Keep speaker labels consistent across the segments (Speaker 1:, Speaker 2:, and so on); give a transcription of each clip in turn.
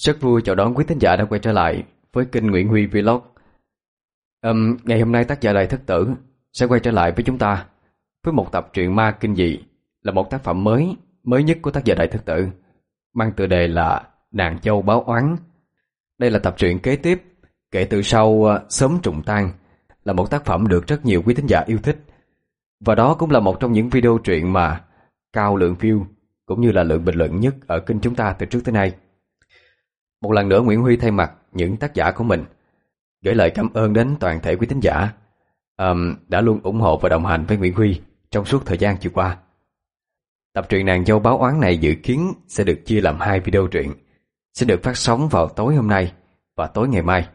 Speaker 1: Rất vui chào đón quý thính giả đã quay trở lại với kênh Nguyễn Huy Vlog. Um, ngày hôm nay tác giả Đại Thất Tử sẽ quay trở lại với chúng ta với một tập truyện ma kinh dị là một tác phẩm mới, mới nhất của tác giả Đại Thất Tử mang tựa đề là Nàng Châu Báo Oán. Đây là tập truyện kế tiếp kể từ sau ờ, Sớm Trùng Tan là một tác phẩm được rất nhiều quý thính giả yêu thích và đó cũng là một trong những video truyện mà cao lượng view cũng như là lượng bình luận nhất ở kênh chúng ta từ trước tới nay. Một lần nữa Nguyễn Huy thay mặt những tác giả của mình gửi lời cảm ơn đến toàn thể quý tín giả um, đã luôn ủng hộ và đồng hành với Nguyễn Huy trong suốt thời gian vừa qua. Tập truyện nàng dâu báo oán này dự kiến sẽ được chia làm hai video truyện, sẽ được phát sóng vào tối hôm nay và tối ngày mai.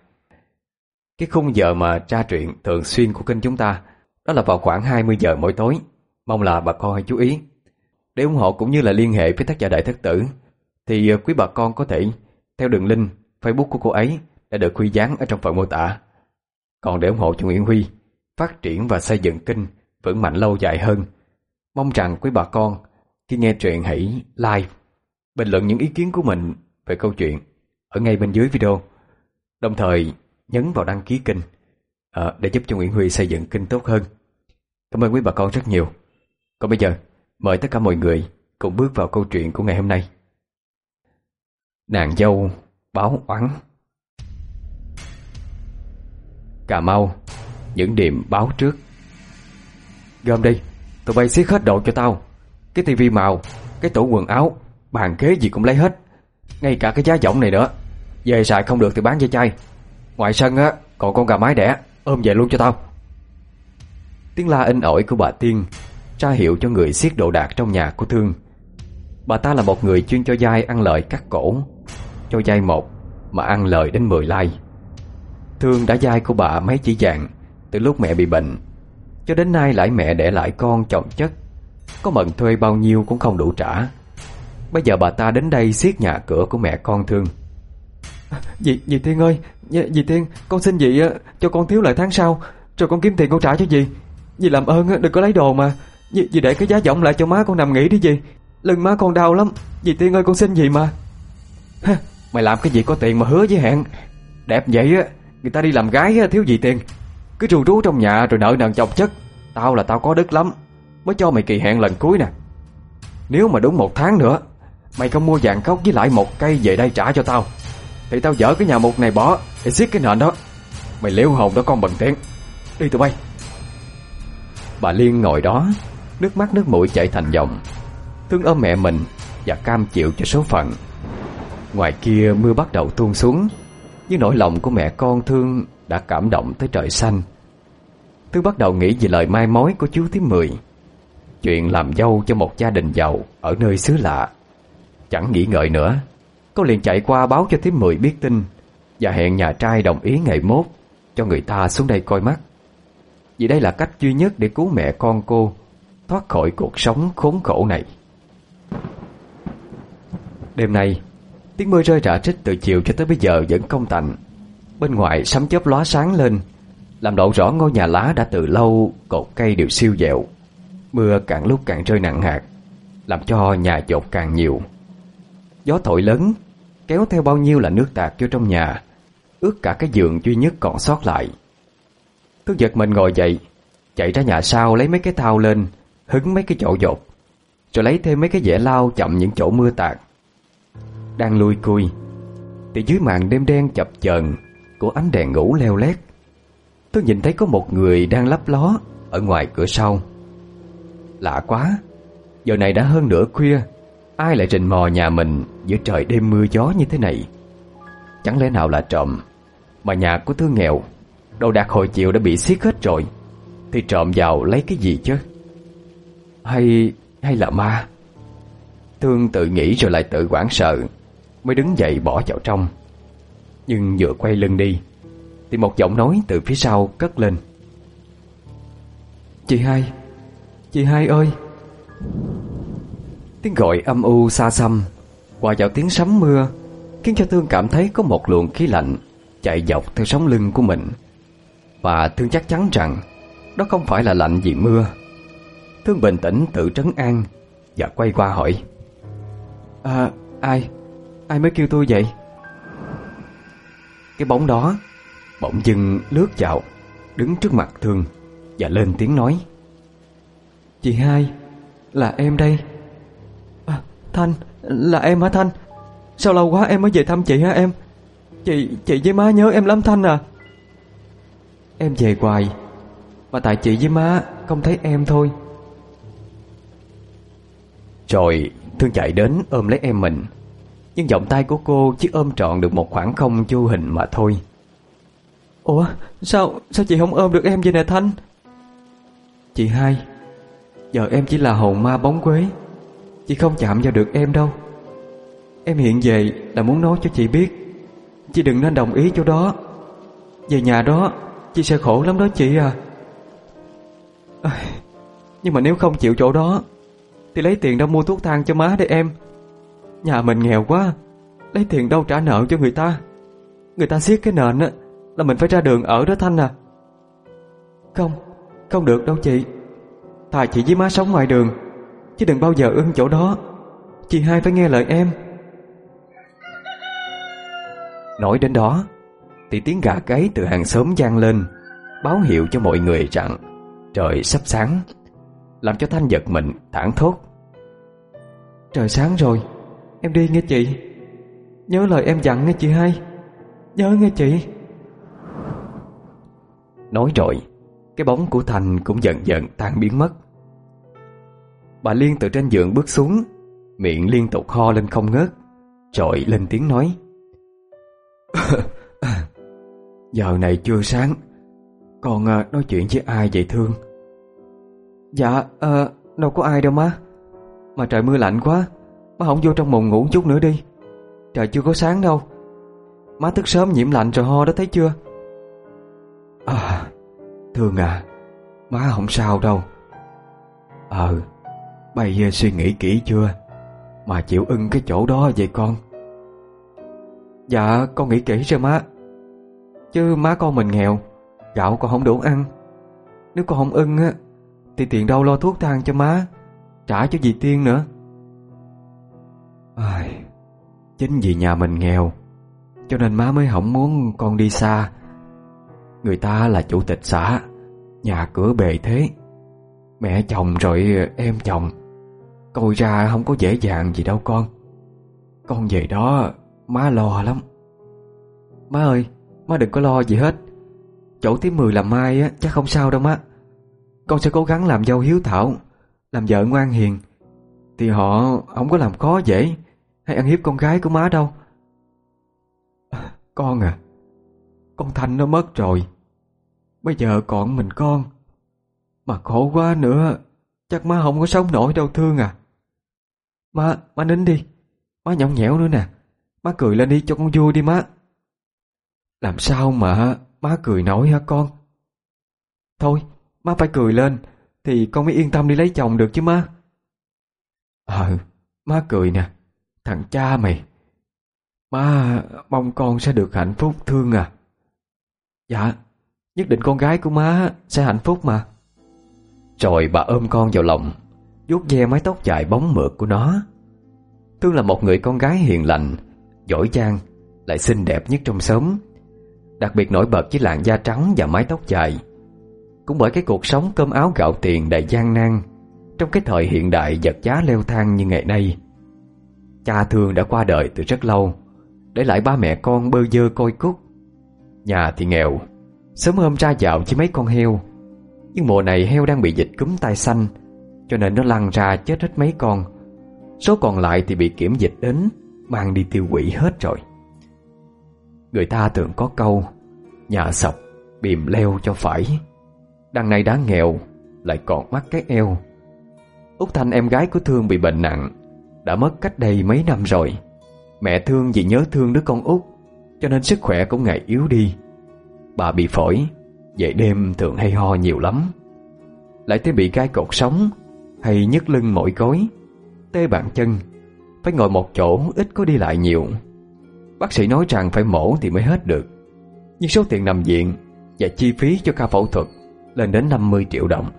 Speaker 1: Cái khung giờ mà tra truyện thường xuyên của kênh chúng ta đó là vào khoảng 20 giờ mỗi tối. Mong là bà con hãy chú ý. Để ủng hộ cũng như là liên hệ với tác giả Đại Thất Tử thì ờ, quý bà con có thể theo đường link Facebook của cô ấy đã được Huy dán ở trong phần mô tả. Còn để ủng hộ cho Nguyễn Huy phát triển và xây dựng kênh vững mạnh lâu dài hơn, mong rằng quý bà con khi nghe truyện hãy like, bình luận những ý kiến của mình về câu chuyện ở ngay bên dưới video. Đồng thời nhấn vào đăng ký kênh à, để giúp cho Nguyễn Huy xây dựng kênh tốt hơn. Cảm ơn quý bà con rất nhiều. Còn bây giờ, mời tất cả mọi người cùng bước vào câu chuyện của ngày hôm nay. Nàng dâu báo oán. Cà Mau, Những điểm báo trước. Gom đi, Tụi bay xiết hết đồ cho tao. Cái tivi màu, Cái tủ quần áo, Bàn ghế gì cũng lấy hết. Ngay cả cái giá giọng này nữa. Về xài không được thì bán cho chai Ngoài sân á, Còn con gà mái đẻ, Ôm về luôn cho tao. Tiếng la in ỏi của bà Tiên Tra hiệu cho người xiết đồ đạc trong nhà của Thương. Bà ta là một người chuyên cho dai ăn lợi cắt cổ. Cho dai một Mà ăn lời đến 10 lai. Thương đã dai của bà mấy chỉ dạng Từ lúc mẹ bị bệnh Cho đến nay lại mẹ để lại con chồng chất. Có mận thuê bao nhiêu cũng không đủ trả. Bây giờ bà ta đến đây xiết nhà cửa của mẹ con Thương. Dì, dì Tiên ơi Dì Tiên con xin dì ờ, cho con thiếu lại tháng sau Rồi con kiếm tiền con trả cho dì. Dì làm ơn ờ, đừng có lấy đồ mà. Dì, dì để cái giá giọng lại cho má con nằm nghỉ đi dì. Lưng má con đau lắm. Dì Tiên ơi con xin dì mà. Mày làm cái gì có tiền mà hứa với hẹn? Đẹp vậy á Người ta đi làm gái á, thiếu gì tiền. Cứ rù rú trong nhà rồi nợ nần chồng chất. Tao là tao có đức lắm Mới cho mày kỳ hẹn lần cuối nè. Nếu mà đúng một tháng nữa Mày không mua vàng khóc với lại một cây về đây trả cho tao. Thì tao dỡ cái nhà một này bỏ Để xiết cái nền đó. Mày liễu hồn đó con bần tiện Đi tụi bay. Bà Liên ngồi đó Nước mắt nước mũi chảy thành dòng Thương ôm mẹ mình Và cam chịu cho số phận. Ngoài kia mưa bắt đầu tuôn xuống, Nhưng nỗi lòng của mẹ con Thương Đã cảm động tới trời xanh. Thương bắt đầu nghĩ về lời mai mối của chú Thím Mười, Chuyện làm dâu cho một gia đình giàu Ở nơi xứ lạ. Chẳng nghĩ ngợi nữa Cô liền chạy qua báo cho Thím Mười biết tin Và hẹn nhà trai đồng ý ngày mốt Cho người ta xuống đây coi mắt. Vì đây là cách duy nhất để cứu mẹ con cô Thoát khỏi cuộc sống khốn khổ này. Đêm nay Tiếng mưa rơi rả trích từ chiều cho tới bây giờ vẫn không tạnh. Bên ngoài sấm chớp lóa sáng lên, Làm lộ rõ ngôi nhà lá đã từ lâu Cột cây đều siêu dẹo. Mưa càng lúc càng rơi nặng hạt, Làm cho nhà dột càng nhiều. Gió thổi lớn, Kéo theo bao nhiêu là nước tạt vô trong nhà, Ướt cả cái giường duy nhất còn sót lại. Tôi giật mình ngồi dậy, Chạy ra nhà sau lấy mấy cái thao lên, Hứng mấy cái chỗ dột, Rồi lấy thêm mấy cái dẻ lau chậm những chỗ mưa tạt. Đang lui cui. Thì dưới màn đêm đen chập chờn Của ánh đèn ngủ leo lét, Tôi nhìn thấy có một người đang lấp ló Ở ngoài cửa sau. Lạ quá, Giờ này đã hơn nửa khuya, Ai lại rình mò nhà mình Giữa trời đêm mưa gió như thế này? Chẳng lẽ nào là trộm Mà nhà của thương nghèo, Đồ đạc hồi chiều đã bị xiết hết rồi, Thì trộm vào lấy cái gì chứ? Hay hay là ma? Thương tự nghĩ rồi lại tự quảng sợ. Mới đứng dậy bỏ vào trong. Nhưng vừa quay lưng đi, Thì một giọng nói từ phía sau cất lên. Chị hai Chị hai ơi. Tiếng gọi âm u xa xăm Hòa vào tiếng sấm mưa, Khiến cho Thương cảm thấy có một luồng khí lạnh Chạy dọc theo sống lưng của mình. Và Thương chắc chắn rằng Đó không phải là lạnh vì mưa. Thương bình tĩnh tự trấn an Và quay qua hỏi. À ai? Ai mới kêu tôi vậy? Cái bóng đó. Bỗng dưng lướt vào Đứng trước mặt Thương Và lên tiếng nói.
Speaker 2: Chị hai Là em đây. À, Thanh Là em hả Thanh? Sao lâu quá em mới về thăm chị hả em? Chị chị với má nhớ em lắm Thanh à. Em về hoài Mà tại chị với má Không thấy em thôi.
Speaker 1: Rồi Thương chạy đến ôm lấy em mình Nhưng vòng tay của cô chỉ ôm trọn được một khoảng không vô hình mà thôi.
Speaker 2: Ủa sao sao chị không ôm được em vậy nè Thanh? Chị hai Giờ em chỉ là hồn ma bóng quế. Chị không chạm vào được em đâu. Em hiện về là muốn nói cho chị biết. Chị đừng nên đồng ý chỗ đó. Về nhà đó Chị sẽ khổ lắm đó chị à. à Nhưng mà nếu không chịu chỗ đó Thì lấy tiền đâu mua thuốc thang cho má để em Nhà mình nghèo quá, Lấy tiền đâu trả nợ cho người ta? Người ta siết cái nền á, Là mình phải ra đường ở đó Thanh à. Không Không được đâu chị. Thà chị với má sống ngoài đường, Chứ đừng bao giờ ưng chỗ đó. Chị hai phải nghe lời em.
Speaker 1: Nói đến đó, Thì tiếng gà gáy từ hàng xóm gian lên, Báo hiệu cho mọi người rằng Trời sắp sáng, Làm cho Thanh giật mình thảng thốt.
Speaker 2: Trời sáng rồi. Em đi nghe chị. Nhớ lời em dặn nghe chị hai. Nhớ nghe chị.
Speaker 1: Nói rồi Cái bóng của Thành cũng dần dần tan biến mất. Bà Liên từ trên giường bước xuống Miệng liên tục ho lên không ngớt Rồi lên tiếng nói.
Speaker 2: Giờ này chưa sáng Còn à, nói chuyện với ai vậy Thương? Dạ à, Đâu có ai đâu má. Mà trời mưa lạnh quá Má không vô trong mùng ngủ chút nữa đi. Trời chưa có sáng đâu. Má thức sớm nhiễm lạnh rồi ho đó thấy chưa? À Thương à. Má không sao đâu. Ờ Bây giờ suy nghĩ kỹ chưa? Mà chịu ưng cái chỗ đó vậy con? Dạ con nghĩ kỹ rồi má. Chứ má con mình nghèo, Gạo con không đủ ăn. Nếu con không ưng á, Thì tiền đâu lo thuốc thang cho má, Trả cho dì Tiên nữa. Ai, Chính vì nhà mình nghèo Cho nên má mới không muốn con đi xa. Người ta là chủ tịch xã Nhà cửa bề thế. Mẹ chồng rồi em chồng Coi ra không có dễ dàng gì đâu con. Con về đó Má lo lắm. Má ơi Má đừng có lo gì hết. Chỗ thứ mười làm mai á chắc không sao đâu má. Con sẽ cố gắng làm dâu hiếu thảo Làm vợ ngoan hiền. Thì họ không có làm khó dễ. Hay ăn hiếp con gái của má đâu? Con à Con Thanh nó mất rồi. Bây giờ còn mình con. Mà khổ quá nữa Chắc má không có sống nổi đâu thương à. Má, má nín đi. Má nhõng nhẽo nữa nè. Má cười lên đi cho con vui đi má. Làm sao mà má cười nổi hả con? Thôi má phải cười lên Thì con mới yên tâm đi lấy chồng được chứ má. Ờ Má cười nè. Thằng cha mày. Má, mong con sẽ được hạnh phúc, thương à. Dạ Nhất định con gái của má sẽ hạnh phúc mà.
Speaker 1: Rồi bà ôm con vào lòng, vuốt ve mái tóc dài bóng mượt của nó. Thương là một người con gái hiền lành, Giỏi giang, Lại xinh đẹp nhất trong xóm. Đặc biệt nổi bật với làn da trắng và mái tóc dài. Cũng bởi cái cuộc sống cơm áo gạo tiền đầy gian nan, Trong cái thời hiện đại vật giá leo thang như ngày nay Cha thương đã qua đời từ rất lâu, Để lại ba mẹ con bơ dơ coi cút Nhà thì nghèo, Sớm hôm ra dạo chỉ mấy con heo. Nhưng mùa này heo đang bị dịch cúm tai xanh, Cho nên nó lăn ra chết hết mấy con. Số còn lại thì bị kiểm dịch đến, Mang đi tiêu hủy hết rồi. Người ta thường có câu, Nhà sập, bìm leo cho phải. Đằng này đã nghèo, Lại còn mắc cái eo. Út Thanh em gái của Thương bị bệnh nặng đã mất cách đây mấy năm rồi. Mẹ Thương vì nhớ thương đứa con út, Cho nên sức khỏe cũng ngày yếu đi. Bà bị phổi Dậy đêm thường hay ho nhiều lắm. Lại thêm bị gai cột sống, Hay nhức lưng mỏi gối, Tê bàn chân, Phải ngồi một chỗ ít có đi lại nhiều. Bác sĩ nói rằng phải mổ thì mới hết được. Nhưng số tiền nằm viện Và chi phí cho ca phẫu thuật Lên đến 50 triệu đồng.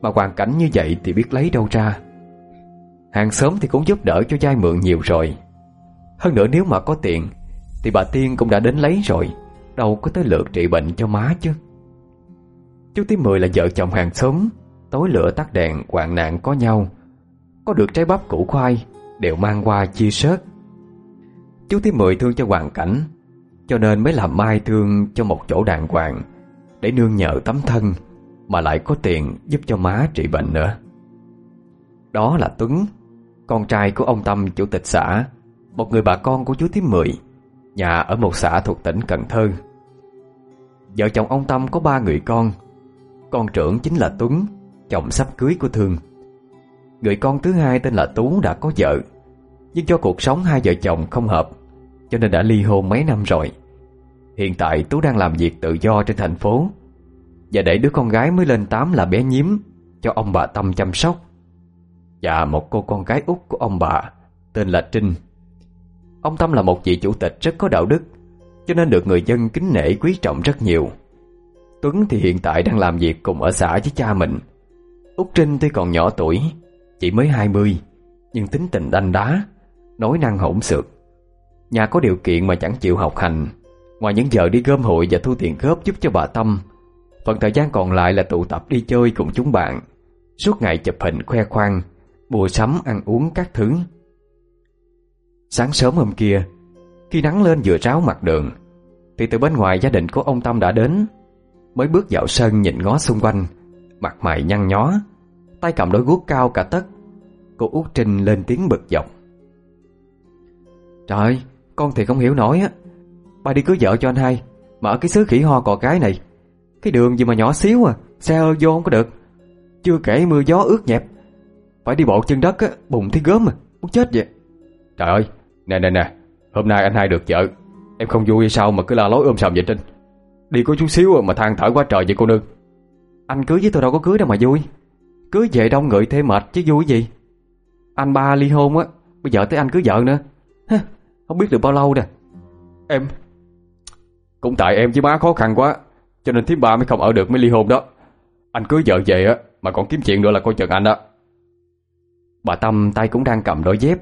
Speaker 1: Mà hoàn cảnh như vậy thì biết lấy đâu ra. Hàng xóm thì cũng giúp đỡ cho trai mượn nhiều rồi. Hơn nữa nếu mà có tiền, Thì bà Tiên cũng đã đến lấy rồi. Đâu có tới lượt trị bệnh cho má chứ. Chú Tí Mười là vợ chồng hàng xóm, Tối lửa tắt đèn, hoạn nạn có nhau. Có được trái bắp củ khoai, Đều mang qua chia sớt. Chú Tí Mười thương cho hoàn cảnh, Cho nên mới làm mai thương cho một chỗ đàng hoàng, Để nương nhờ tấm thân, Mà lại có tiền giúp cho má trị bệnh nữa. Đó là Tuấn. Con trai của ông Tâm, chủ tịch xã, Một người bà con của chú Tí Mười, Nhà ở một xã thuộc tỉnh Cần Thơ. Vợ chồng ông Tâm có ba người con. Con trưởng chính là Tuấn, Chồng sắp cưới của Thương. Người con thứ hai tên là Tú đã có vợ, Nhưng do cuộc sống hai vợ chồng không hợp, Cho nên đã ly hôn mấy năm rồi. Hiện tại Tú đang làm việc tự do trên thành phố, Và để đứa con gái mới lên 8 là bé nhím, Cho ông bà Tâm chăm sóc. Và một cô con gái út của ông bà, Tên là Trinh. Ông Tâm là một vị chủ tịch rất có đạo đức, Cho nên được người dân kính nể quý trọng rất nhiều. Tuấn thì hiện tại đang làm việc cùng ở xã với cha mình. Út Trinh tuy còn nhỏ tuổi, Chỉ mới 20 Nhưng tính tình đanh đá, Nói năng hỗn xược. Nhà có điều kiện mà chẳng chịu học hành, Ngoài những giờ đi gom hội và thu tiền góp giúp cho bà Tâm, Phần thời gian còn lại là tụ tập đi chơi cùng chúng bạn, Suốt ngày chụp hình khoe khoang Mua sắm ăn uống các thứ. Sáng sớm hôm kia, Khi nắng lên vừa ráo mặt đường, Thì từ bên ngoài gia đình của ông Tâm đã đến, Mới bước vào sân nhìn ngó xung quanh, Mặt mày nhăn nhó, Tay cầm đôi guốc cao cả tấc Cô út Trinh lên tiếng bực dọc. Trời, Con thì không hiểu nổi á. Ba đi cưới vợ cho anh hai, Mà ở cái xứ khỉ ho cò cái này, Cái đường gì mà nhỏ xíu à Xe ơ vô không có được. Chưa kể mưa gió ướt nhẹp. Phải đi bộ chân đất á Bùng thấy gớm à Muốn chết vậy. Trời ơi Nè nè nè Hôm nay anh hai được vợ. Em không vui hay sao mà cứ la lối ôm sầm vậy Trinh? Đi có chút xíu mà than thở quá trời vậy cô nương. Anh cưới với tôi đâu có cưới đâu mà vui. Cưới về đông người thêm mệt chứ vui gì. Anh ba ly hôn á Bây giờ tới anh cưới vợ nữa. Hả, Không biết được bao lâu nè. Em Cũng tại em với má khó khăn quá Cho nên thím ba mới không ở được mới ly hôn đó. Anh cưới vợ về á Mà còn kiếm chuyện nữa là coi chừng anh đó Bà Tâm tay cũng đang cầm đôi dép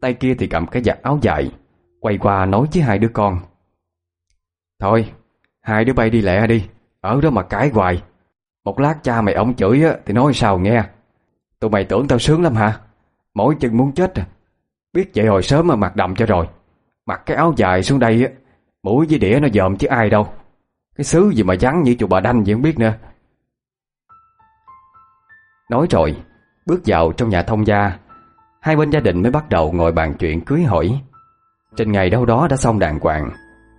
Speaker 1: Tay kia thì cầm cái giặt áo dài Quay qua nói với hai đứa con. Thôi Hai đứa bay đi lẹ đi Ở đó mà cãi hoài. Một lát cha mày ổng chửi á, thì nói sao nghe? Tụi mày tưởng tao sướng lắm hả? Mỗi chân muốn chết à. Biết vậy hồi sớm mà mặc đầm cho rồi. Mặc cái áo dài xuống đây á Mũi với đĩa nó dòm chứ ai đâu. Cái xứ gì mà vắng như chùa bà đanh vậy không biết nữa. Nói rồi Bước vào trong nhà thông gia Hai bên gia đình mới bắt đầu ngồi bàn chuyện cưới hỏi. Trên ngày đâu đó đã xong đàng hoàng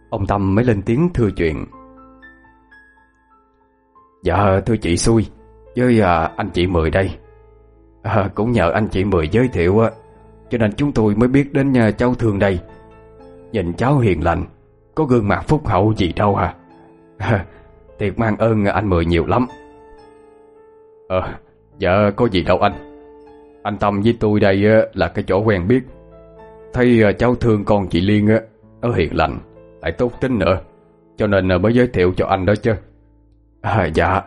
Speaker 1: Ông Tâm mới lên tiếng thưa chuyện. Dạ thưa chị xui Với à, anh chị Mười đây. À, Cũng nhờ anh chị Mười giới thiệu á Cho nên chúng tôi mới biết đến nhà cháu thương đây. Nhìn cháu hiền lành Có gương mặt phúc hậu gì đâu hả à, Thiệt mang ơn anh Mười nhiều lắm. Ờ Dạ có gì đâu anh. Anh Tâm với tôi đây là cái chỗ quen biết. Thấy à, cháu thương con chị Liên á Nó hiền lành Lại tốt tính nữa. Cho nên à, mới giới thiệu cho anh đó chứ. À, Dạ.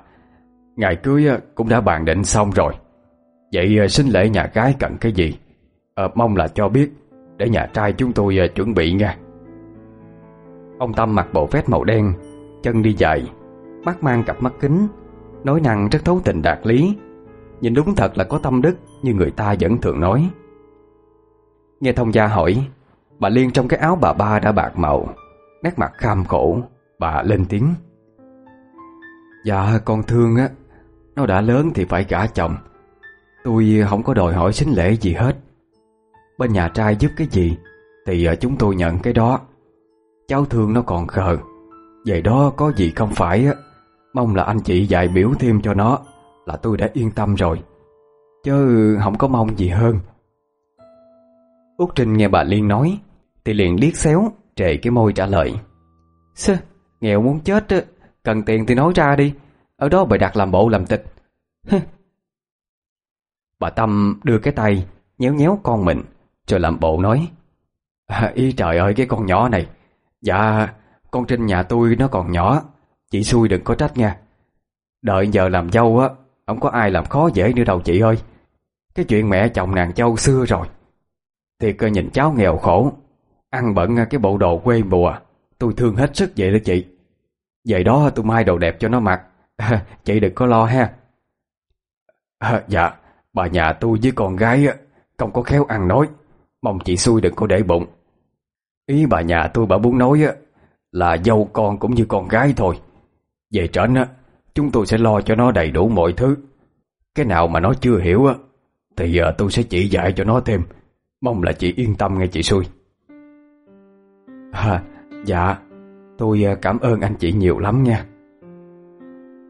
Speaker 1: Ngày cưới cũng đã bàn định xong rồi. Vậy à, xin lễ nhà gái cần cái gì? À, Mong là cho biết Để nhà trai chúng tôi chuẩn bị nha. Ông Tâm mặc bộ vest màu đen Chân đi dài Mắt mang cặp mắt kính Nói năng rất thấu tình đạt lý. Nhìn đúng thật là có tâm đức, Như người ta vẫn thường nói. Nghe thông gia hỏi, Bà Liên trong cái áo bà ba đã bạc màu, Nét mặt kham khổ, Bà lên tiếng. Dạ con thương á, Nó đã lớn thì phải gả chồng. Tôi không có đòi hỏi xính lễ gì hết. Bên nhà trai giúp cái gì, Thì ờ, chúng tôi nhận cái đó. Cháu thương nó còn khờ. Vậy đó có gì không phải á, Mong là anh chị dạy biểu thêm cho nó. Là tôi đã yên tâm rồi. Chứ không có mong gì hơn. Út Trinh nghe bà Liên nói Thì liền liếc xéo Trề cái môi trả lời. Sơ, nghèo muốn chết Cần tiền thì nói ra đi Ở đó bày đặt làm bộ làm tịch. Bà Tâm đưa cái tay Nhéo nhéo con mình Rồi làm bộ nói. À, Ý trời ơi cái con nhỏ này. Dạ con Trinh nhà tôi nó còn nhỏ Chị xui đừng có trách nha. Đợi giờ làm dâu á không có ai làm khó dễ nữa đâu chị ơi. Cái chuyện mẹ chồng nàng châu xưa rồi. Thì cơ nhìn cháu nghèo khổ Ăn bận cái bộ đồ quê mùa Tôi thương hết sức vậy đó chị. Vậy đó tôi mai đồ đẹp cho nó mặc. Chị đừng có lo ha. À, Dạ Bà nhà tôi với con gái Không có khéo ăn nói. Mong chị xui đừng có để bụng. Ý bà nhà tôi bà muốn nói Là dâu con cũng như con gái thôi. Về trển á Chúng tôi sẽ lo cho nó đầy đủ mọi thứ. Cái nào mà nó chưa hiểu á Thì giờ tôi sẽ chỉ dạy cho nó thêm. Mong là chị yên tâm nghe chị xui. À, Dạ. Tôi ờ, cảm ơn anh chị nhiều lắm nha.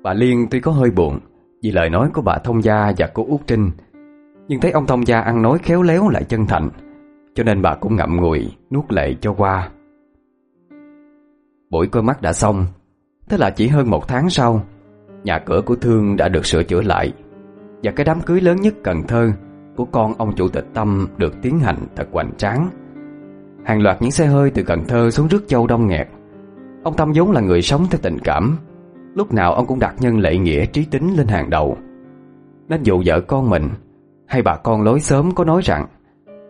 Speaker 1: Bà Liên tuy có hơi buồn Vì lời nói của bà Thông Gia và cô Út Trinh Nhưng thấy ông Thông Gia ăn nói khéo léo lại chân thành Cho nên bà cũng ngậm ngùi Nuốt lệ cho qua. Buổi coi mắt đã xong Thế là chỉ hơn một tháng sau Nhà cửa của Thương đã được sửa chữa lại. Và cái đám cưới lớn nhất Cần Thơ Của con ông chủ tịch Tâm Được tiến hành thật hoành tráng. Hàng loạt những xe hơi từ Cần Thơ xuống rước châu đông nghẹt. Ông Tâm vốn là người sống theo tình cảm. Lúc nào ông cũng đặt nhân lệ nghĩa trí tính lên hàng đầu. Nên dù vợ con mình Hay bà con lối sớm có nói rằng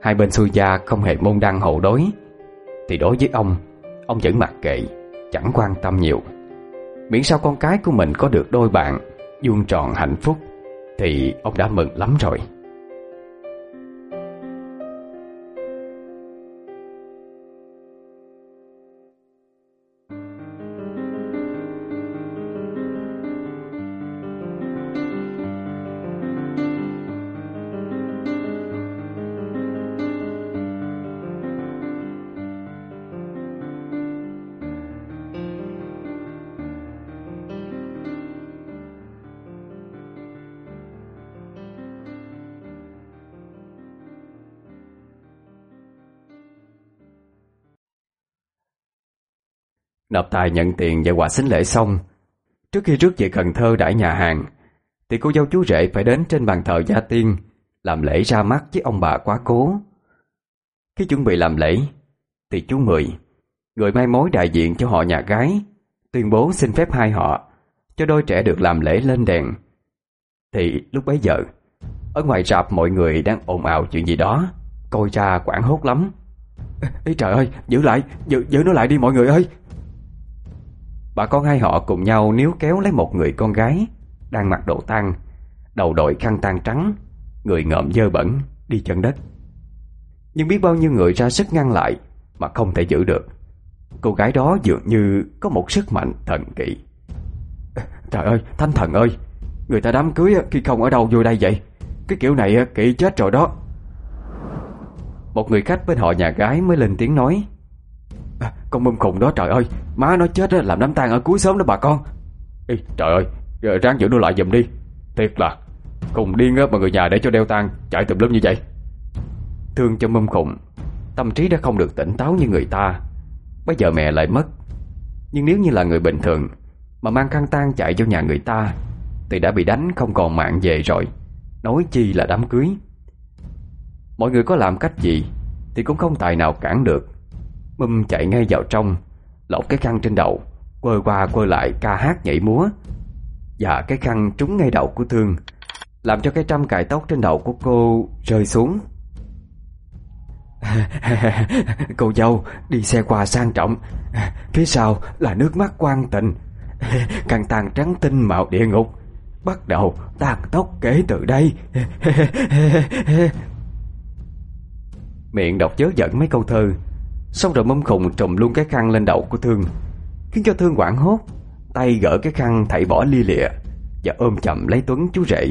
Speaker 1: Hai bên xui gia không hề môn đăng hậu đối, Thì đối với ông Ông vẫn mặc kệ, Chẳng quan tâm nhiều. Miễn sao con cái của mình có được đôi bạn, Vuông tròn hạnh phúc, Thì ông đã mừng lắm rồi. Nộp tài nhận tiền và quà xính lễ xong. Trước khi rước về Cần Thơ đãi nhà hàng Thì cô dâu chú rể phải đến trên bàn thờ gia tiên Làm lễ ra mắt với ông bà quá cố. Khi chuẩn bị làm lễ Thì chú Mười Người mai mối đại diện cho họ nhà gái Tuyên bố xin phép hai họ Cho đôi trẻ được làm lễ lên đèn. Thì lúc bấy giờ Ở ngoài rạp mọi người đang ồn ào chuyện gì đó Coi ra quảng hốt lắm. Ê trời ơi, giữ lại, giữ, giữ nó lại đi mọi người ơi. Bà con hai họ cùng nhau níu kéo lấy một người con gái, Đang mặc đồ tang, Đầu đội khăn tang trắng, Người ngợm dơ bẩn, Đi chân đất. Nhưng biết bao nhiêu người ra sức ngăn lại Mà không thể giữ được. Cô gái đó dường như có một sức mạnh thần kỳ Trời ơi thanh thần ơi, Người ta đám cưới khi không ở đâu vô đây vậy? Cái kiểu này kỵ chết rồi đó. Một người khách bên họ nhà gái mới lên tiếng nói con mâm khùng đó trời ơi. Má nó chết làm đám tang ở cuối sớm đó bà con. Ê, Trời ơi ờ, Ráng giữ nó lại giùm đi. Thiệt là Khùng điên á mà người nhà để cho đeo tang Chạy tùm lum như vậy. Thương cho mâm khùng Tâm trí đã không được tỉnh táo như người ta. Bây giờ mẹ lại mất. Nhưng nếu như là người bình thường Mà mang khăn tang chạy vô nhà người ta Thì đã bị đánh không còn mạng về rồi. Nói chi là đám cưới. Mọi người có làm cách gì Thì cũng không tài nào cản được. Mum chạy ngay vào trong, Lột cái khăn trên đầu, Quơ qua quơ lại ca hát nhảy múa. Và cái khăn trúng ngay đầu của Thương, Làm cho cái trăm cài tóc trên đầu của cô rơi xuống. Cô dâu, đi xe quà sang trọng. Phía sau là nước mắt quan tình Càng tàn trắng tinh mạo địa ngục. Bắt đầu tàn tóc kể từ đây. Miệng đọc chớ giận mấy câu thơ. Xong rồi mâm khùng trùm luôn cái khăn lên đầu của Thương, Khiến cho Thương quảng hốt. Tay gỡ cái khăn, thảy bỏ lia lịa Và ôm chậm lấy Tuấn chú rể.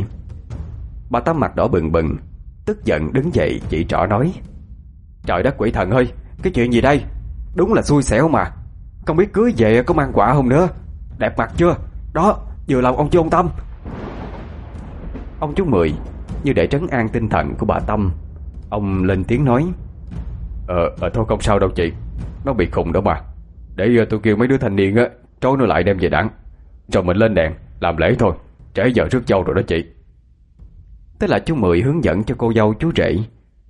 Speaker 1: Bà Tâm mặt đỏ bừng bừng, Tức giận đứng dậy chỉ trỏ nói, Trời đất quỷ thần ơi, Cái chuyện gì đây? Đúng là xui xẻo mà. Không biết cưới về có mang quả không nữa. Đẹp mặt chưa? Đó, vừa lòng ông chú ông Tâm. Ông chú Mười Như để trấn an tinh thần của bà Tâm, Ông lên tiếng nói Ờ, à, thôi không sao đâu chị. Nó bị khùng đó mà. Để uh, tôi kêu mấy đứa thanh niên á Trói nó lại đem về đảng. Rồi mình lên đèn Làm lễ thôi. Trễ giờ rước dâu rồi đó chị. Thế là chú Mười hướng dẫn cho cô dâu chú rể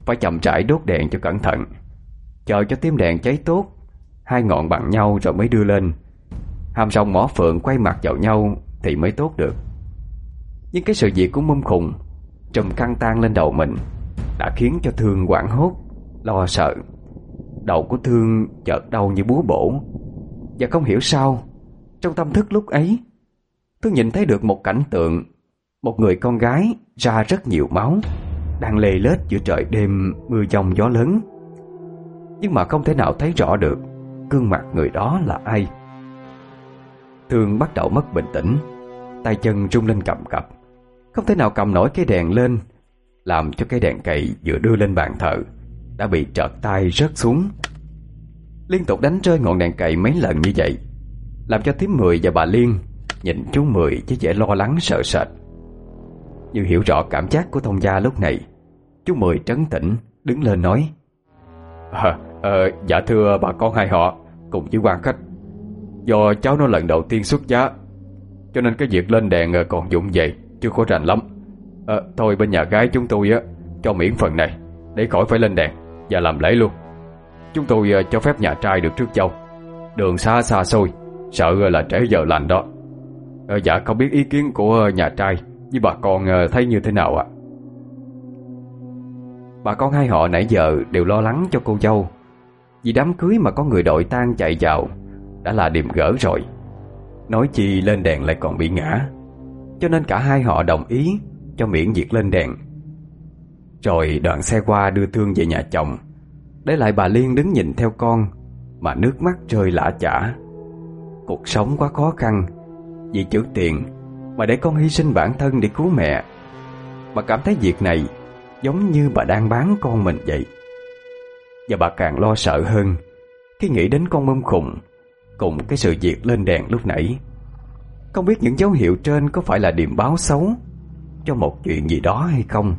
Speaker 1: Phải chậm rãi đốt đèn cho cẩn thận. Chờ cho tím đèn cháy tốt Hai ngọn bằng nhau rồi mới đưa lên. Hàm xong mỏ phượng quay mặt vào nhau Thì mới tốt được. Nhưng cái sự việc của mâm khùng Trùm căng tan lên đầu mình Đã khiến cho Thương quảng hốt. Lo sợ. Đầu của Thương chợt đau như búa bổ. Và không hiểu sao, Trong tâm thức lúc ấy Tôi nhìn thấy được một cảnh tượng. Một người con gái ra rất nhiều máu, Đang lê lết giữa trời đêm, Mưa giông gió lớn. Nhưng mà không thể nào thấy rõ được Gương mặt người đó là ai. Thương bắt đầu mất bình tĩnh, Tay chân rung lên cầm cập. Không thể nào cầm nổi cái đèn lên, Làm cho cái đèn cậy vừa đưa lên bàn thờ. Đã bị trợt tay rớt xuống. Liên tục đánh rơi ngọn đèn cậy mấy lần như vậy Làm cho tím Mười và bà Liên Nhìn chú Mười với vẻ lo lắng sợ sệt. Như hiểu rõ cảm giác của thông gia lúc này Chú Mười trấn tĩnh Đứng lên nói à, à, Dạ thưa bà con hai họ Cùng với quan khách. Do cháu nó lần đầu tiên xuất giá Cho nên cái việc lên đèn ờ, còn dụng về Chưa có rành lắm. À, Thôi bên nhà gái chúng tôi á Cho miễn phần này Để khỏi phải lên đèn. Và làm lễ luôn. Chúng tôi ờ, cho phép nhà trai được trước châu. Đường xa xa xôi Sợ ờ, là trễ giờ lành đó. À, Dạ không biết ý kiến của nhà trai Với bà con thấy như thế nào ạ? Bà con hai họ nãy giờ đều lo lắng cho cô dâu. Vì đám cưới mà có người đội tang chạy vào Đã là điểm gỡ rồi. Nói chi lên đèn lại còn bị ngã. Cho nên cả hai họ đồng ý Cho miễn việc lên đèn. Rồi đoạn xe qua đưa thương về nhà chồng. Để lại bà Liên đứng nhìn theo con, Mà nước mắt rơi lã chả. Cuộc sống quá khó khăn, Vì chữ tiền Mà để con hy sinh bản thân để cứu mẹ. Bà cảm thấy việc này Giống như bà đang bán con mình vậy. Và bà càng lo sợ hơn Khi nghĩ đến con mâm khùng Cùng cái sự việc lên đèn lúc nãy. Không biết những dấu hiệu trên Có phải là điềm báo xấu Cho một chuyện gì đó hay không.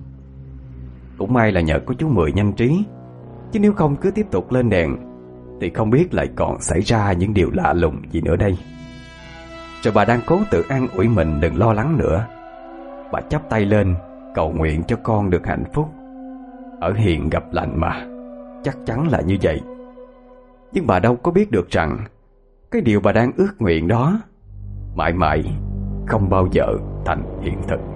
Speaker 1: Cũng may là nhờ có chú Mười nhanh trí. Chứ nếu không cứ tiếp tục lên đèn, Thì không biết lại còn xảy ra những điều lạ lùng gì nữa đây. Rồi bà đang cố tự an ủi mình đừng lo lắng nữa. Bà chắp tay lên, Cầu nguyện cho con được hạnh phúc. Ở hiền gặp lành mà, Chắc chắn là như vậy. Nhưng bà đâu có biết được rằng, Cái điều bà đang ước nguyện đó, Mãi mãi Không bao giờ thành hiện thực.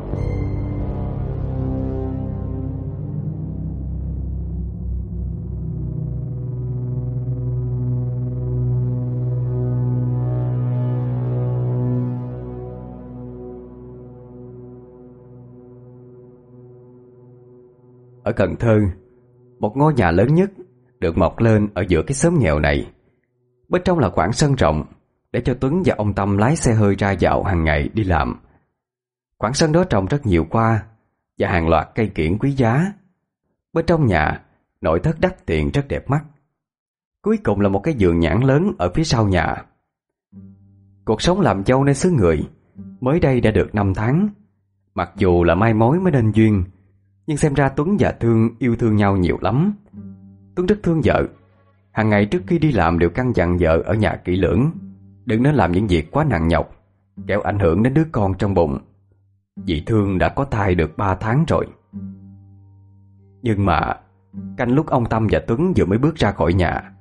Speaker 1: Ở Cần Thơ, Một ngôi nhà lớn nhất Được mọc lên ở giữa cái xóm nghèo này. Bên trong là khoảng sân rộng Để cho Tuấn và ông Tâm lái xe hơi ra dạo hàng ngày đi làm. Khoảng sân đó trồng rất nhiều hoa Và hàng loạt cây kiển quý giá. Bên trong nhà, Nội thất đắt tiền rất đẹp mắt. Cuối cùng là một cái giường nhãn lớn Ở phía sau nhà. Cuộc sống làm dâu nơi xứ người Mới đây đã được 5 tháng. Mặc dù là mai mối mới nên duyên nhưng xem ra Tuấn và Thương yêu thương nhau nhiều lắm. Tuấn rất thương vợ. Hàng ngày trước khi đi làm đều căn dặn vợ ở nhà kỹ lưỡng. Đừng nên làm những việc quá nặng nhọc Kéo ảnh hưởng đến đứa con trong bụng. Vì Thương đã có thai được 3 tháng rồi. Nhưng mà, Canh lúc ông Tâm và Tuấn vừa mới bước ra khỏi nhà,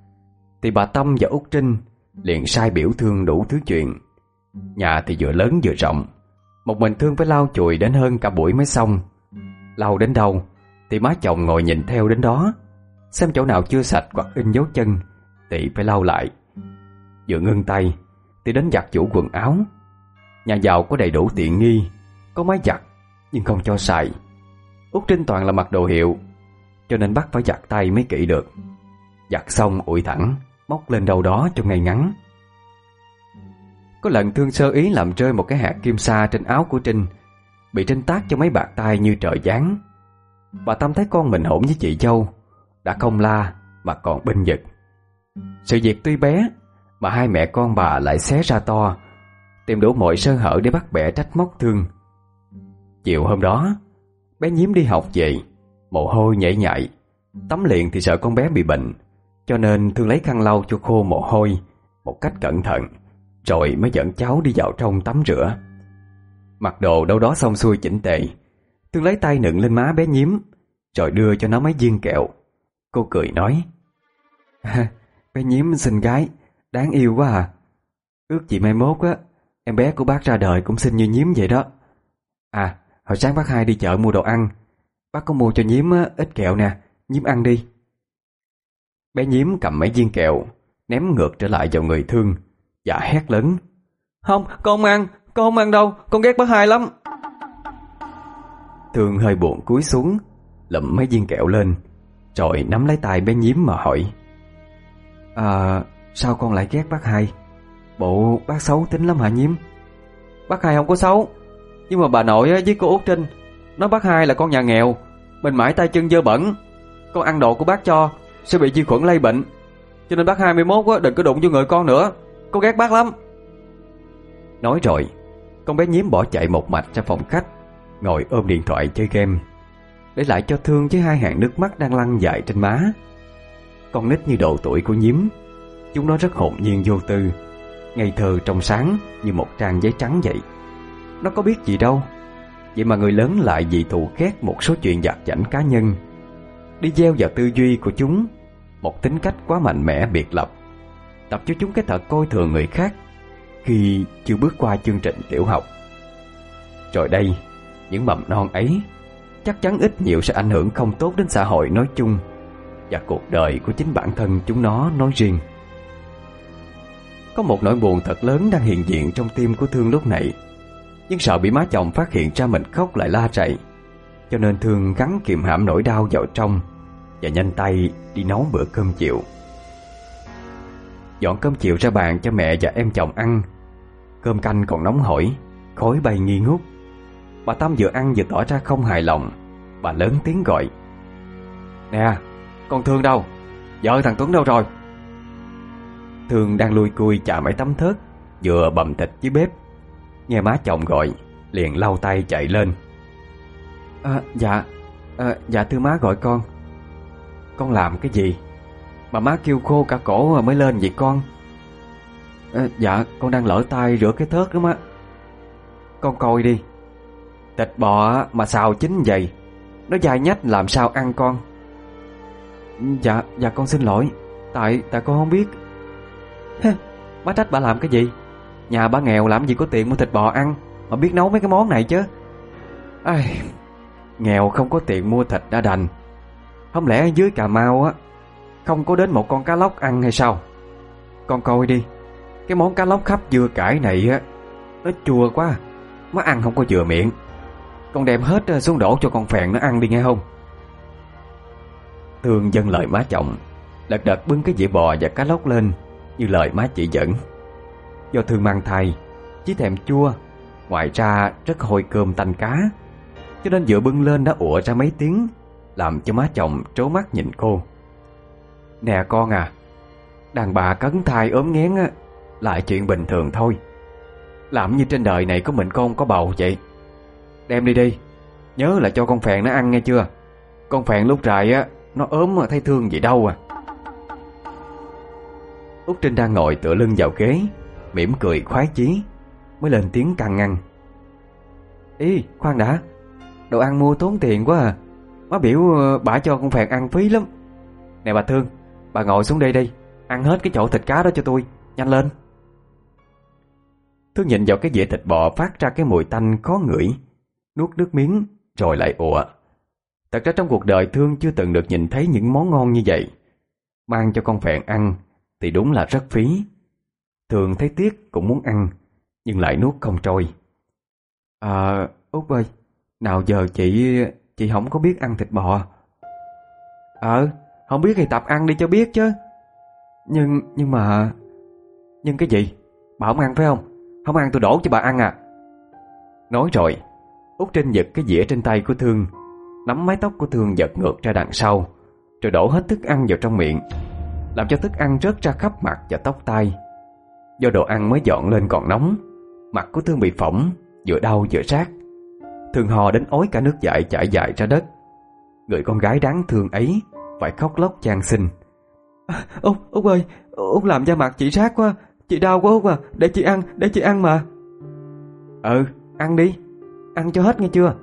Speaker 1: Thì bà Tâm và Út Trinh liền sai biểu Thương đủ thứ chuyện. Nhà thì vừa lớn vừa rộng, Một mình Thương phải lau chùi đến hơn cả buổi mới xong. Lau đến đâu, Thì má chồng ngồi nhìn theo đến đó. Xem chỗ nào chưa sạch hoặc in dấu chân, Thì phải lau lại. Vừa ngưng tay, Thì đến giặt chủ quần áo. Nhà giàu có đầy đủ tiện nghi, Có máy giặt, nhưng không cho xài. Út Trinh toàn là mặc đồ hiệu, Cho nên bắt phải giặt tay mới kỹ được. Giặt xong, ủi thẳng, Móc lên đâu đó cho ngay ngắn. Có lần thương sơ ý làm rơi một cái hạt kim sa trên áo của Trinh Bị Trinh tác cho mấy bạc tay như trời giáng. Bà Tâm thấy con mình hỗn với chị dâu Đã không la mà còn binh giật Sự việc tuy bé, Mà hai mẹ con bà lại xé ra to, Tìm đủ mọi sơ hở để bắt bẻ trách móc thương. Chiều hôm đó, Bé nhím đi học về, Mồ hôi nhảy nhại, Tắm liền thì sợ con bé bị bệnh, Cho nên thương lấy khăn lau cho khô mồ hôi Một cách cẩn thận, Rồi mới dẫn cháu đi vào trong tắm rửa. Mặc đồ đâu đó xong xuôi chỉnh tề. Tương lấy tay nựng lên má bé nhím Rồi đưa cho nó mấy viên kẹo. Cô cười nói Bé nhím xinh gái Đáng yêu quá à. Ước chị mai mốt á Em bé của bác ra đời cũng xinh như nhím vậy đó. À hồi sáng bác hai đi chợ mua đồ ăn. Bác có mua cho nhím á, ít kẹo nè Nhím ăn đi. Bé nhím cầm mấy viên kẹo Ném ngược trở lại vào người thương Và hét lớn
Speaker 2: Không, con không ăn, con không ăn đâu, con ghét bác hai lắm.
Speaker 1: Thương hơi buồn cúi xuống, lụm mấy viên kẹo lên, rồi nắm lấy tay bé nhím mà hỏi.
Speaker 2: À, sao con lại ghét bác hai? Bộ bác xấu tính lắm hả nhím? Bác hai không có xấu, nhưng mà bà nội với cô Út Trinh nói bác hai là con nhà nghèo, mình mãi tay chân dơ bẩn, con ăn đồ của bác cho sẽ bị vi khuẩn lây bệnh, cho nên bác 21 đừng có đụng vô người con nữa, con ghét bác lắm.
Speaker 1: Nói rồi, con bé nhím bỏ chạy một mạch ra phòng khách, ngồi ôm điện thoại chơi game, để lại cho Thương với hai hàng nước mắt đang lăn dài trên má. Con nít như độ tuổi của nhím, chúng nó rất hồn nhiên vô tư, ngây thơ trong sáng như một trang giấy trắng vậy. Nó có biết gì đâu, vậy mà người lớn lại vì thù ghét một số chuyện giặt giảnh cá nhân, đi gieo vào tư duy của chúng một tính cách quá mạnh mẽ biệt lập, tập cho chúng cái thật coi thường người khác khi chưa bước qua chương trình tiểu học. Rồi đây, những mầm non ấy chắc chắn ít nhiều sẽ ảnh hưởng không tốt đến xã hội nói chung và cuộc đời của chính bản thân chúng nó nói riêng. Có một nỗi buồn thật lớn đang hiện diện trong tim của Thương lúc này, nhưng sợ bị má chồng phát hiện ra mình khóc lại la chạy, cho nên Thương gắn kiềm hãm nỗi đau vào trong và nhanh tay đi nấu bữa cơm chiều. Dọn cơm chiều ra bàn cho mẹ và em chồng ăn. Cơm canh còn nóng hổi, khói bay nghi ngút. Bà Tâm vừa ăn vừa tỏ ra không hài lòng, bà lớn tiếng gọi. Nè, con Thương đâu? Vợ thằng Tuấn đâu rồi? Thương đang lui cui chà mấy tấm thớt, vừa bầm thịt dưới bếp. Nghe má chồng gọi, liền lau tay chạy lên.
Speaker 2: À, dạ, à, dạ thưa má gọi con. Con làm cái gì Mà má kêu khô cả cổ mới lên vậy con à, Dạ con đang lỡ tay rửa cái thớt lắm má Con coi đi. Thịt bò mà xào chín vậy Nó dai nhách làm sao ăn con? Dạ dạ con xin lỗi Tại tại con không biết. Má trách bà làm cái gì? Nhà bà nghèo làm gì có tiền mua thịt bò ăn Mà biết nấu mấy cái món này chứ? Ai, Nghèo không có tiền mua thịt đã đành. Không lẽ dưới Cà Mau á Không có đến một con cá lóc ăn hay sao? Con coi đi. Cái món cá lóc khắp dưa cải này á, Nó chua quá, Má ăn không có vừa miệng. Con đem hết ờ, xuống đổ cho con phèn nó ăn đi nghe không?
Speaker 1: Thương dân lời má chồng Lật đật bưng cái dĩa bò và cá lóc lên Như lời má chỉ dẫn. Do thương mang thai, Chỉ thèm chua, Ngoài ra rất hôi cơm tanh cá. Cho nên vừa bưng lên đã ủa ra mấy tiếng, làm cho má chồng trố mắt nhìn cô. Nè con à Đàn bà cấn thai ốm nghén á lại chuyện bình thường thôi. Làm như trên đời này có mình con có bầu vậy. Đem đi đi. Nhớ là cho con phèn nó ăn nghe chưa? Con phèn lúc rài á, Nó ốm mà thấy thương gì đâu à. Út Trinh đang ngồi tựa lưng vào ghế, mỉm cười khoái chí, Mới lên tiếng can ngăn.
Speaker 2: Ý, khoan đã. Đồ ăn mua tốn tiền quá à. Má biểu ờ, bà cho con phèn ăn phí lắm. Nè bà Thương, Bà ngồi xuống đây đi. Ăn hết cái chậu thịt cá đó cho tôi. Nhanh lên.
Speaker 1: Thương nhìn vào cái dĩa thịt bò phát ra cái mùi tanh khó ngửi. Nuốt nước miếng, Rồi lại ùa. Thật ra trong cuộc đời Thương chưa từng được nhìn thấy những món ngon như vậy. Mang cho con phèn ăn Thì đúng là rất phí. Thường thấy tiếc cũng muốn ăn, Nhưng lại nuốt không trôi.
Speaker 2: À Út ơi, Nào giờ chị Chị không có biết ăn thịt bò? Ờ Không biết thì tập ăn đi cho biết chứ. Nhưng nhưng mà, Nhưng cái gì? Bà không ăn phải không? Không ăn tôi đổ cho bà ăn à.
Speaker 1: Nói rồi Út Trinh giật cái dĩa trên tay của Thương Nắm mái tóc của Thương giật ngược ra đằng sau Rồi đổ hết thức ăn vào trong miệng Làm cho thức ăn rớt ra khắp mặt và tóc tai. Do đồ ăn mới dọn lên còn nóng Mặt của Thương bị phỏng Vừa đau vừa rát. Thường hò đến ối cả nước dại chảy dài ra đất. Người con gái đáng thương ấy Phải khóc lóc chan xin
Speaker 2: à, Út, Út ơi Út làm da mặt chị rát quá. Chị đau quá Út à. Để chị ăn, để chị ăn mà. Ừ, ăn đi. Ăn cho hết nghe chưa?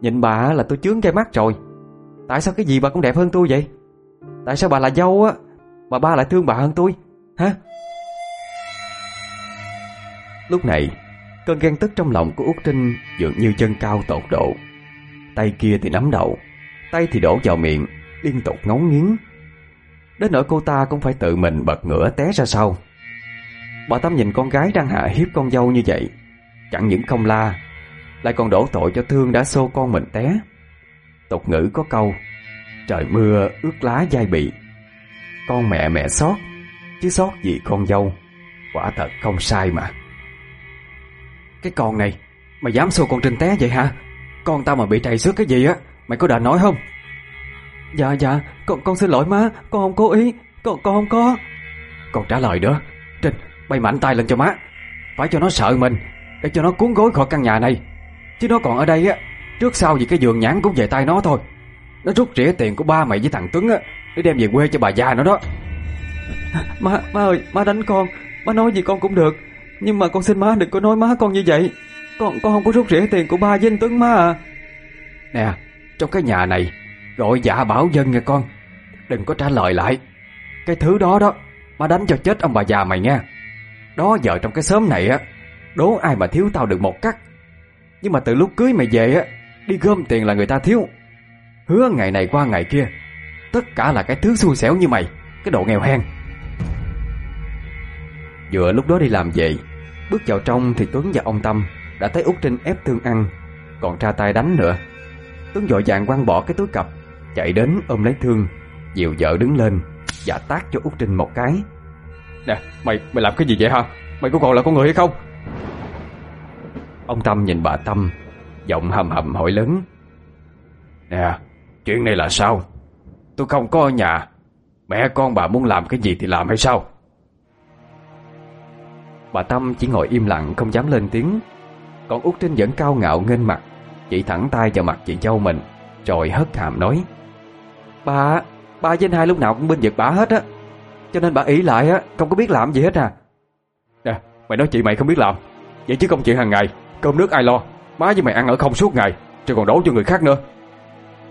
Speaker 2: Nhìn bà là tôi chướng cái mắt rồi. Tại sao cái gì bà cũng đẹp hơn tôi vậy? Tại sao bà là dâu á Mà ba lại thương bà hơn tôi? Hả?
Speaker 1: Lúc này Cơn ghen tức trong lòng của Út Trinh dường như chân cao tột độ. Tay kia thì nắm đậu Tay thì đổ vào miệng Liên tục ngấu nghiến. Đến nỗi cô ta cũng phải tự mình bật ngửa té ra sau
Speaker 2: Bà Tâm nhìn con gái đang hạ hiếp con dâu như vậy Chẳng những không la Lại còn đổ tội cho thương đã xô con mình té. Tục ngữ có câu Trời mưa ướt lá dai bị. Con mẹ mẹ sót Chứ sót gì con dâu Quả thật không sai mà. Cái con này Mày dám xô con Trinh té vậy hả? Con tao mà bị trầy xước cái gì á Mày có đã nói không? Dạ dạ con, con xin lỗi má Con không cố ý Con, con không có. Con trả lời nữa Trinh bay mạnh tay lên cho má. Phải cho nó sợ mình Để cho nó cuốn gối khỏi căn nhà này. Chứ nó còn ở đây á Trước sau gì cái giường nhãn cũng về tay nó thôi. Nó rút rỉa tiền của ba mày với thằng Tuấn á Để đem về quê cho bà già nó đó. Má, má ơi, má đánh con. Má nói gì con cũng được. Nhưng mà con xin má đừng có nói má con như vậy. Con con không có rút rỉa tiền của ba với anh Tuấn má à. Nè, trong cái nhà này Gọi dạ bảo dân nha con. Đừng có trả lời lại. Cái thứ đó đó Má đánh cho chết ông bà già mày nha đó giờ trong cái xóm này á Đố ai mà thiếu tao được một cắt. Nhưng mà từ lúc cưới mày về á Đi gom tiền là người ta thiếu. Hứa ngày này qua ngày kia Tất cả là cái thứ xui xẻo như mày Cái độ nghèo hèn. Vừa lúc đó đi làm vậy, Bước vào trong thì Tuấn và ông Tâm Đã thấy Út Trinh ép Thương ăn Còn ra tay đánh nữa. Tuấn vội vàng quăng bỏ cái túi cặp Chạy đến ôm lấy Thương Dìu vợ đứng lên Và tác cho Út Trinh một cái. Nè mày mày làm cái gì vậy hả? Mày có còn là con người hay không? Ông Tâm nhìn bà Tâm Giọng hầm hầm hỏi lớn.
Speaker 1: Nè Chuyện này là sao? Tôi không có ở nhà. Mẹ con bà muốn làm cái gì thì làm hay sao?
Speaker 2: Bà Tâm chỉ ngồi im lặng không dám lên tiếng. Còn Út Trinh vẫn cao ngạo nghênh mặt Chỉ thẳng tay vào mặt chị dâu mình Rồi hất hàm nói. Bà, ba với anh hai lúc nào cũng bên vực bà hết á. Cho nên bà ý lại á Không có biết làm gì hết à.
Speaker 1: Nè, mày nói chị mày không biết làm. Vậy chứ công chuyện hàng ngày Cơm nước ai lo Má với mày ăn ở không suốt ngày Rồi còn đổ cho người khác nữa.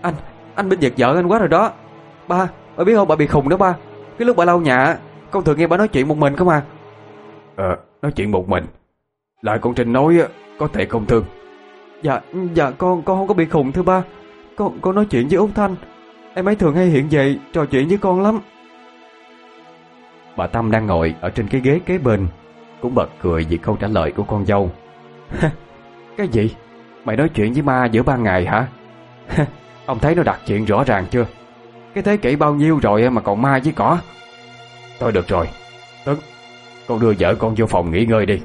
Speaker 2: Anh, anh bên vực vợ anh quá rồi đó. Ba, bà biết không bà bị khùng đó ba. Cái lúc bà lau nhà Con thường nghe bà nói chuyện một mình không à.
Speaker 1: Ờ, nói chuyện một mình. Lại con Trinh nói có thể không thương?
Speaker 2: Dạ, dạ con con không có bị khùng thưa ba. Con con nói chuyện với Út Thanh. Em ấy thường hay hiện về trò chuyện với con lắm Bà Tâm đang ngồi ở trên cái ghế kế bên. Cũng bật cười vì câu trả lời của con dâu.
Speaker 1: Cái gì? Mày nói chuyện với ma giữa ban ngày hả? Ông thấy nó đặt chuyện rõ ràng chưa? Cái thế kỷ bao nhiêu rồi mà còn ma với cỏ? Thôi được rồi. Tức, Con đưa vợ con vô phòng nghỉ ngơi đi.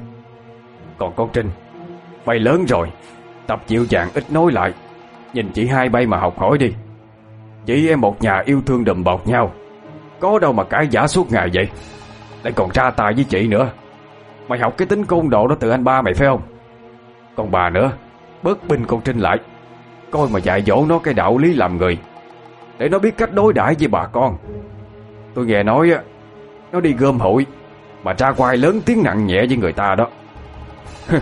Speaker 1: Còn con Trinh Mày lớn rồi. Tập chịu dạng ít nói lại. Nhìn chị hai bay mà học hỏi đi. Chị em một nhà yêu thương đùm bọc nhau. Có đâu mà cãi giả suốt ngày vậy? Lại còn tra tài với chị nữa. Mày học cái tính côn độ đó từ anh ba mày, phải không? Còn bà nữa, Bớt binh con Trinh lại. Coi mà dạy dỗ nó cái đạo lý làm người. Để nó biết cách đối đãi với bà con. Tôi nghe nói á, Nó đi gom hội Mà ra quai lớn tiếng nặng nhẹ với người ta đó.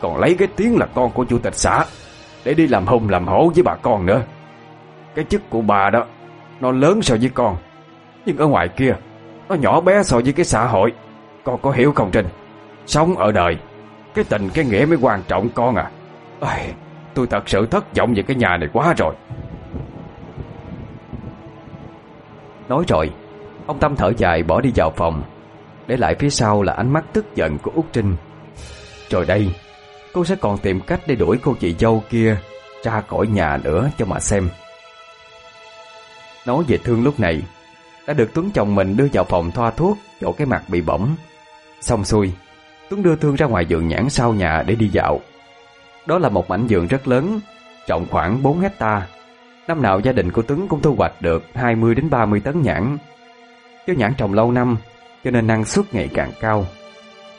Speaker 1: Còn lấy cái tiếng là con của chủ tịch xã, Để đi làm hùng làm hổ với bà con nữa. Cái chức của bà đó, Nó lớn so với con. Nhưng ở ngoài kia Nó nhỏ bé so với cái xã hội Con có hiểu không Trinh Sống ở đời Cái tình cái nghĩa mới quan trọng con à. Ây, Tôi thật sự thất vọng về cái nhà này quá rồi.
Speaker 2: Nói rồi Ông Tâm thở dài bỏ đi vào phòng Để lại phía sau là ánh mắt tức giận của Út Trinh. Rồi đây Cô sẽ còn tìm cách để đuổi cô chị dâu kia Ra khỏi nhà nữa cho mà xem. Nói về Thương lúc này đã được Tuấn chồng mình đưa vào phòng thoa thuốc, Chỗ cái mặt bị bỏng. Xong xuôi, Tuấn đưa Thương ra ngoài vườn nhãn sau nhà để đi dạo. Đó là một mảnh vườn rất lớn, rộng khoảng 4 hecta. Năm nào gia đình của Tuấn cũng thu hoạch được 20 đến 30 tấn nhãn. Do nhãn trồng lâu năm, Cho nên năng suất ngày càng cao.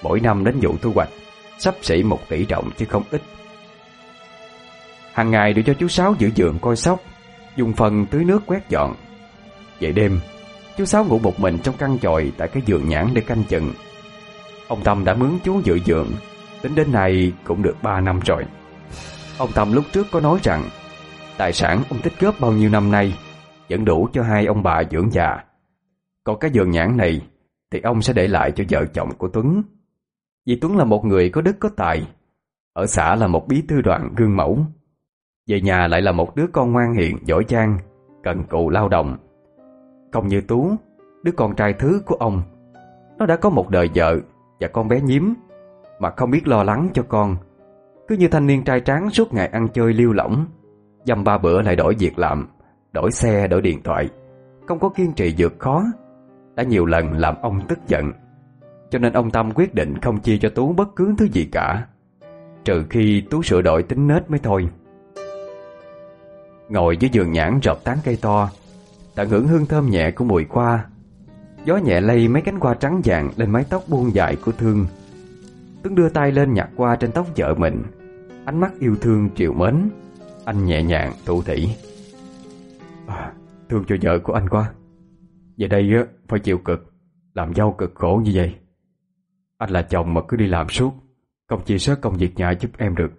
Speaker 2: Mỗi năm đến vụ thu hoạch, Sắp xỉ một tỷ trọng chứ không ít. Hàng ngày đều cho chú Sáu giữ vườn coi sóc, Dùng phần tưới nước quét dọn. Vậy đêm Chú Sáu ngủ một mình trong căn chòi Tại cái giường nhãn để canh chừng. Ông Tâm đã mướn chú dự giường. Tính đến nay cũng được 3 năm rồi. Ông Tâm lúc trước có nói rằng Tài sản ông tích góp bao nhiêu năm nay Vẫn đủ cho hai ông bà dưỡng già. Còn cái giường nhãn này Thì ông sẽ để lại cho vợ chồng của Tuấn. Vì Tuấn là một người có đức có tài Ở xã là một bí thư đoàn gương mẫu. Về nhà lại là một đứa con ngoan hiền, giỏi giang Cần cù lao động. Không như Tú Đứa con trai thứ của ông. Nó đã có một đời vợ
Speaker 1: và con bé nhím Mà không biết lo lắng cho con. Cứ như thanh niên trai tráng suốt ngày ăn chơi lưu lỏng Dăm ba bữa lại đổi việc làm Đổi xe, đổi điện thoại. Không có kiên trì vượt khó Đã nhiều lần làm ông tức giận. Cho nên ông Tâm quyết định không chia cho Tú bất cứ thứ gì cả Trừ khi Tú sửa đổi tính nết mới thôi. Ngồi dưới giường nhãn rợp tán cây to Tận hưởng hương thơm nhẹ của mùi hoa Gió nhẹ lay mấy cánh hoa trắng vàng Lên mái tóc buông dài của Thương. Tuấn đưa tay lên nhặt qua trên tóc vợ mình. Ánh mắt yêu thương triều mến. Anh nhẹ nhàng thủ thỉ. À, Thương cho vợ của anh quá. Về đây á phải chịu cực. Làm dâu cực khổ như vậy. Anh là chồng mà cứ đi làm suốt. Không chia sẻ công việc nhà giúp em được.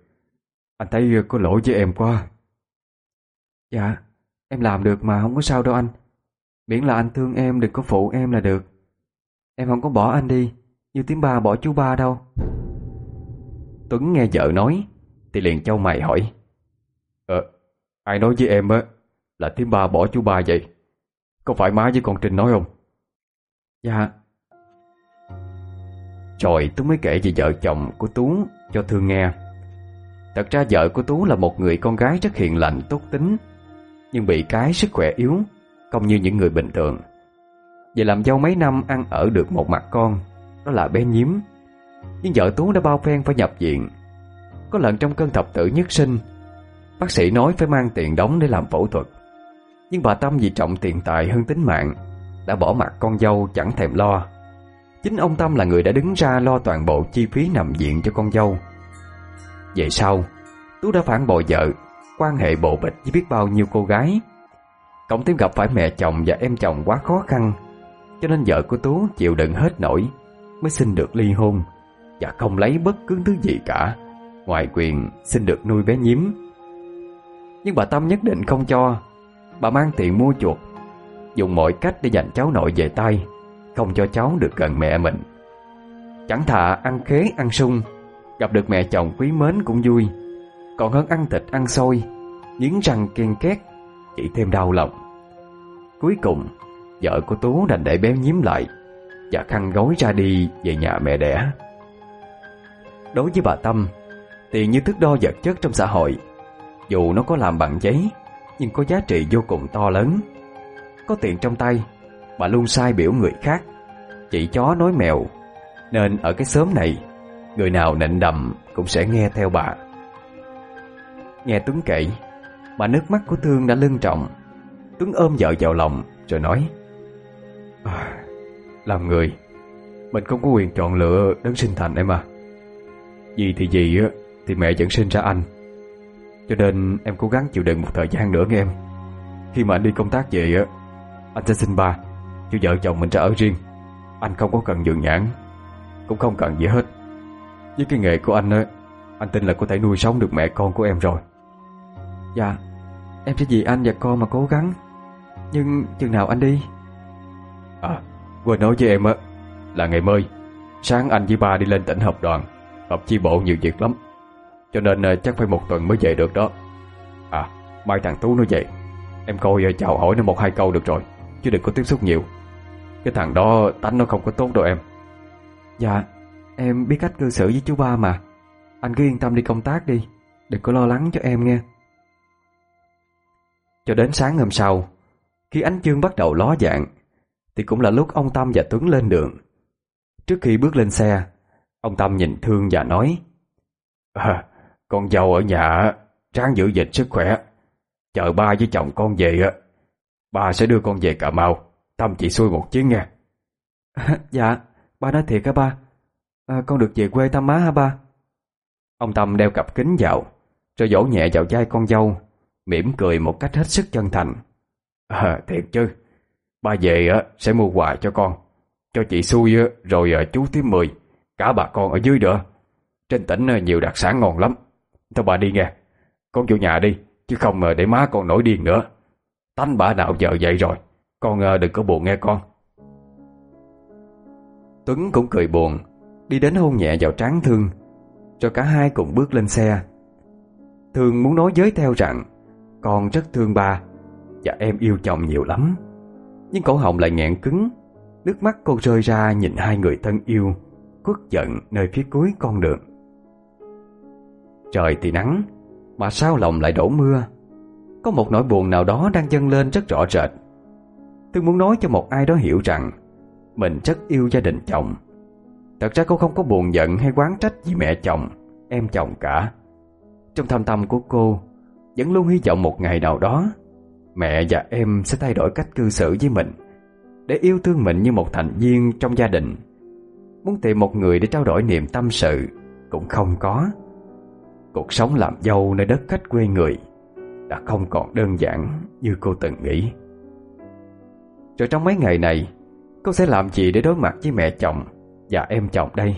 Speaker 1: Anh thấy có lỗi với em quá.
Speaker 2: Dạ. Em làm được mà không có sao đâu anh. Miễn là anh thương em đừng có phụ em là được. Em không có bỏ anh đi Như tiếng ba bỏ chú ba đâu.
Speaker 1: Tuấn nghe vợ nói Thì liền châu mày hỏi. Ờ Ai nói với em á Là tiếng ba bỏ chú ba vậy? Có phải má với con Trinh nói không?
Speaker 2: Dạ.
Speaker 1: Rồi Tuấn mới kể về vợ chồng của Tú Cho Thương nghe. Thật ra vợ của Tú là một người con gái rất hiền lành tốt tính nhưng bị cái sức khỏe yếu, Không như những người bình thường. Vậy làm dâu mấy năm ăn ở được một mặt con, Đó là bé nhiếm Nhưng vợ Tú đã bao phen phải nhập viện. Có lần trong cơn thập tử nhất sinh, Bác sĩ nói phải mang tiền đóng để làm phẫu thuật. Nhưng bà Tâm vì trọng tiền tài hơn tính mạng, Đã bỏ mặt con dâu chẳng thèm lo. Chính ông Tâm là người đã đứng ra lo toàn bộ chi phí nằm viện cho con dâu. Vậy sau, Tú đã phản bội vợ Quan hệ bộ bịch với biết bao nhiêu cô gái. Cộng thêm gặp phải mẹ chồng và em chồng quá khó khăn, Cho nên vợ của Tú chịu đựng hết nổi, Mới xin được ly hôn, Và không lấy bất cứ thứ gì cả. Ngoài quyền xin được nuôi bé nhím. Nhưng bà Tâm nhất định không cho. Bà mang tiền mua chuột Dùng mọi cách để giành cháu nội về tay, Không cho cháu được gần mẹ mình. Chẳng thà ăn khế, ăn sung, Gặp được mẹ chồng quý mến cũng vui. Còn hơn ăn thịt ăn xôi, Nghiến răng ken két, Chỉ thêm đau lòng. Cuối cùng, Vợ của Tú đành để béo nhím lại Và khăn gối ra đi về nhà mẹ đẻ. Đối với bà Tâm, Tiền như thước đo vật chất trong xã hội, Dù nó có làm bằng giấy, Nhưng có giá trị vô cùng to lớn. Có tiền trong tay, Bà luôn sai biểu người khác, Chỉ chó nói mèo. Nên ở cái xóm này, Người nào nịnh đầm cũng sẽ nghe theo bà. Nghe Tuấn kể Mà nước mắt của Thương đã lưng trọng. Tuấn ôm vợ vào lòng Rồi nói à, Làm người Mình không có quyền chọn lựa đấng sinh thành em à. Gì thì gì á Thì mẹ vẫn sinh ra anh. Cho nên em cố gắng chịu đựng một thời gian nữa nghe em. Khi mà anh đi công tác về á Anh sẽ xin ba Cho vợ chồng mình ra ở riêng. Anh không có cần dường nhãn Cũng không cần gì hết. Với cái nghề của anh á Anh tin là có thể nuôi sống được mẹ con của em rồi.
Speaker 2: Dạ Em sẽ vì anh và con mà cố gắng. Nhưng chừng nào anh đi?
Speaker 1: À quên nói với em á Là ngày mơi Sáng anh với ba đi lên tỉnh hợp đoàn Hợp chi bộ nhiều việc lắm. Cho nên à, chắc phải một tuần mới về được đó. À mai thằng Tú nó về Em coi à, chào hỏi nó một hai câu được rồi Chứ đừng có tiếp xúc nhiều. Cái thằng đó tánh nó không có tốt đâu em.
Speaker 2: Dạ Em biết cách cư xử với chú ba mà. Anh cứ yên tâm đi công tác đi Đừng có lo lắng cho em nghe
Speaker 1: Cho đến sáng hôm sau Khi ánh chương bắt đầu ló dạng Thì cũng là lúc ông Tâm và Tuấn lên đường. Trước khi bước lên xe Ông Tâm nhìn Thương và nói à, Con dâu ở nhà Ráng giữ gìn sức khỏe. Chờ ba với chồng con về Ba sẽ đưa con về Cà Mau. Tâm chị xui một chuyến nha
Speaker 2: Dạ Ba nói thiệt hả ba. À, Con được về quê thăm má hả ba?
Speaker 1: Ông Tâm đeo cặp kính vào Rồi vỗ nhẹ vào vai con dâu mỉm cười một cách hết sức chân thành. À thiệt chứ. Ba về á, sẽ mua quà cho con. Cho chị xui rồi ờ, chú tiếp mười. Cả bà con ở dưới nữa. Trên tỉnh ờ, nhiều đặc sản ngon lắm. Thôi bà đi nghe. Con vô nhà đi, Chứ không để má con nổi điên nữa. Tánh bà nào giờ vậy rồi. Con đừng có buồn nghe con. Tuấn cũng cười buồn, Đi đến hôn nhẹ vào trán Thương, Rồi cả hai cùng bước lên xe. Thương muốn nói với theo rằng con rất thương ba Và em yêu chồng nhiều lắm. Nhưng cổ họng lại nghẹn cứng, Nước mắt cô rơi ra nhìn hai người thân yêu Quất giận nơi phía cuối con đường. Trời thì nắng, Mà sao lòng lại đổ mưa? Có một nỗi buồn nào đó đang dâng lên rất rõ rệt. Tôi muốn nói cho một ai đó hiểu rằng, Mình rất yêu gia đình chồng. Thật ra cô không có buồn giận hay quán trách gì mẹ chồng, Em chồng cả. Trong thâm tâm của cô vẫn luôn hy vọng một ngày nào đó, Mẹ và em sẽ thay đổi cách cư xử với mình, Để yêu thương mình như một thành viên trong gia đình. Muốn tìm một người để trao đổi niềm tâm sự Cũng không có. Cuộc sống làm dâu nơi đất khách quê người Đã không còn đơn giản như cô từng nghĩ. Rồi trong mấy ngày này, Cô sẽ làm gì để đối mặt với mẹ chồng Và em chồng đây?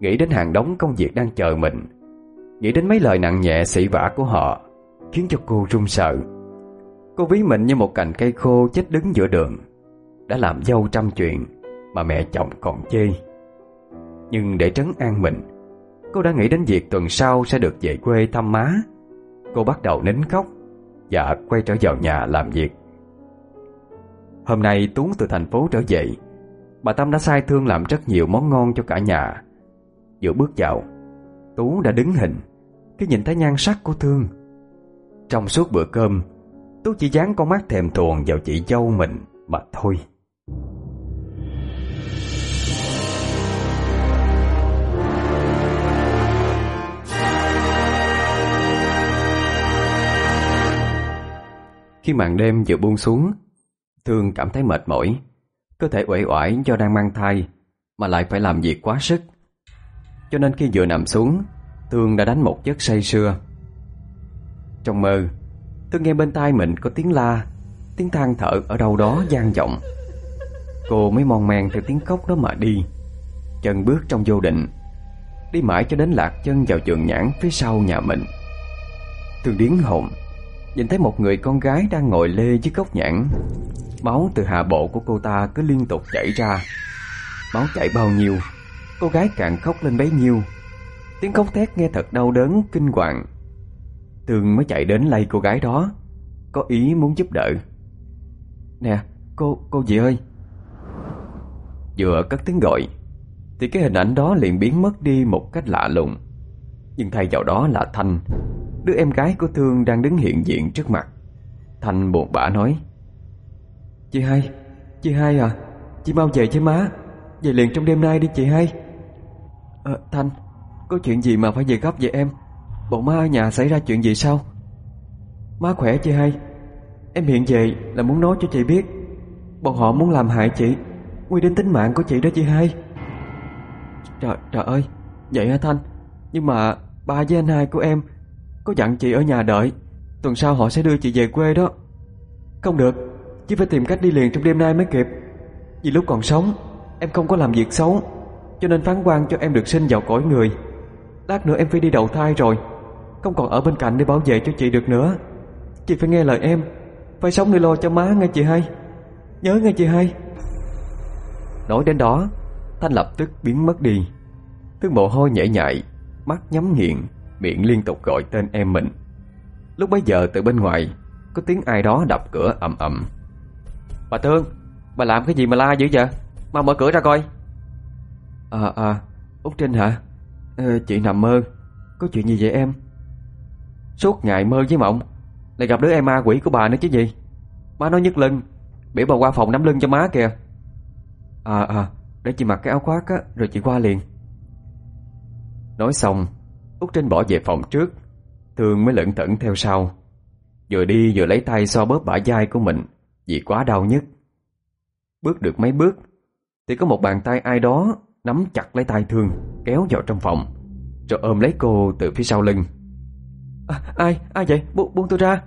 Speaker 1: Nghĩ đến hàng đống công việc đang chờ mình, Nghĩ đến mấy lời nặng nhẹ sỉ vả của họ Khiến cho cô run sợ. Cô ví mình như một cành cây khô chết đứng giữa đường, Đã làm dâu trăm chuyện Mà mẹ chồng còn chê. Nhưng để trấn an mình, Cô đã nghĩ đến việc tuần sau sẽ được về quê thăm má. Cô bắt đầu nín khóc Và quay trở vào nhà làm việc. Hôm nay Tuấn từ thành phố trở về, Bà Tâm đã sai Thương làm rất nhiều món ngon cho cả nhà. Vừa bước vào Tú đã đứng hình Khi nhìn thấy nhan sắc của Thương. Trong suốt bữa cơm Tú chỉ dán con mắt thèm thuồng vào chị dâu mình mà thôi. Khi màn đêm vừa buông xuống, Thương cảm thấy mệt mỏi, Cơ thể uể oải do đang mang thai, Mà lại phải làm việc quá sức. Cho nên khi vừa nằm xuống, Thương đã đánh một giấc say sưa. Trong mơ. Tôi nghe bên tai mình có tiếng la Tiếng than thở ở đâu đó gian vọng. Cô mới mòn men theo tiếng khóc đó mà đi. Chân bước trong vô định Đi mãi cho đến lạc chân vào trường nhãn phía sau nhà mình. Thương điến hồn Nhìn thấy một người con gái đang ngồi lê dưới gốc nhãn. Máu từ hạ bộ của cô ta cứ liên tục chảy ra. Máu chảy bao nhiêu Cô gái càng khóc lên bấy nhiêu. Tiếng khóc thét nghe thật đau đớn, kinh hoàng. Tường mới chạy đến lay cô gái đó. Có ý muốn giúp đỡ. Nè, cô, cô gì ơi. Vừa cất tiếng gọi Thì cái hình ảnh đó liền biến mất đi một cách lạ lùng. Nhưng thay vào đó là Thanh Đứa em gái của Thương đang đứng hiện diện trước mặt. Thanh buồn bã nói Chị hai, chị hai à Chị mau về với má. Về liền trong đêm nay đi chị hai. À, Thanh, có chuyện gì mà phải về gấp vậy em? Bộ má ở nhà xảy ra chuyện gì sao? Má khỏe chị hay? Em hiện về là muốn nói cho chị biết. Bọn họ muốn làm hại chị Nguy đến tính mạng của chị đó chị hai. Trời, trời ơi Vậy hả Thanh? Nhưng mà ba với anh hai của em Có dặn chị ở nhà đợi Tuần sau họ sẽ đưa chị về quê đó. Không được Chỉ phải tìm cách đi liền trong đêm nay mới kịp. Vì lúc còn sống Em không có làm việc xấu Cho nên phán quan cho em được sinh vào cõi người. Lát nữa em phải đi đầu thai rồi. Không còn ở bên cạnh để bảo vệ cho chị được nữa. Chị phải nghe lời em. Phải sống để lo cho má nghe chị hai Nhớ nghe chị hai Nói đến đó Thanh lập tức biến mất đi. Thứ mồ hôi nhễ nhại Mắt nhắm nghiền Miệng liên tục gọi tên em mình. Lúc bấy giờ từ bên ngoài Có tiếng ai đó đập cửa ầm ầm. Bà Thương Bà làm cái gì mà la dữ vậy? Mau mở cửa ra coi. À à Út Trinh hả? Ờ, Chị nằm mơ. Có chuyện gì vậy em? Suốt ngày mơ với mộng. Lại gặp đứa em ma quỷ của bà nữa chứ gì? Má nói nhức lưng Biểu bà qua phòng nắm lưng cho má kìa. À à Để chị mặc cái áo khoác á, Rồi chị qua liền. Nói xong, Út Trinh bỏ về phòng trước, Thương mới lẩn thẩn theo sau. Vừa đi vừa lấy tay so bóp bả vai của mình, Vì quá đau nhất Bước được mấy bước, Thì có một bàn tay ai đó Nắm chặt lấy tay Thương, Kéo vào trong phòng, Rồi ôm lấy cô từ phía sau lưng à, Ai, ai vậy, Bu, buông tôi ra.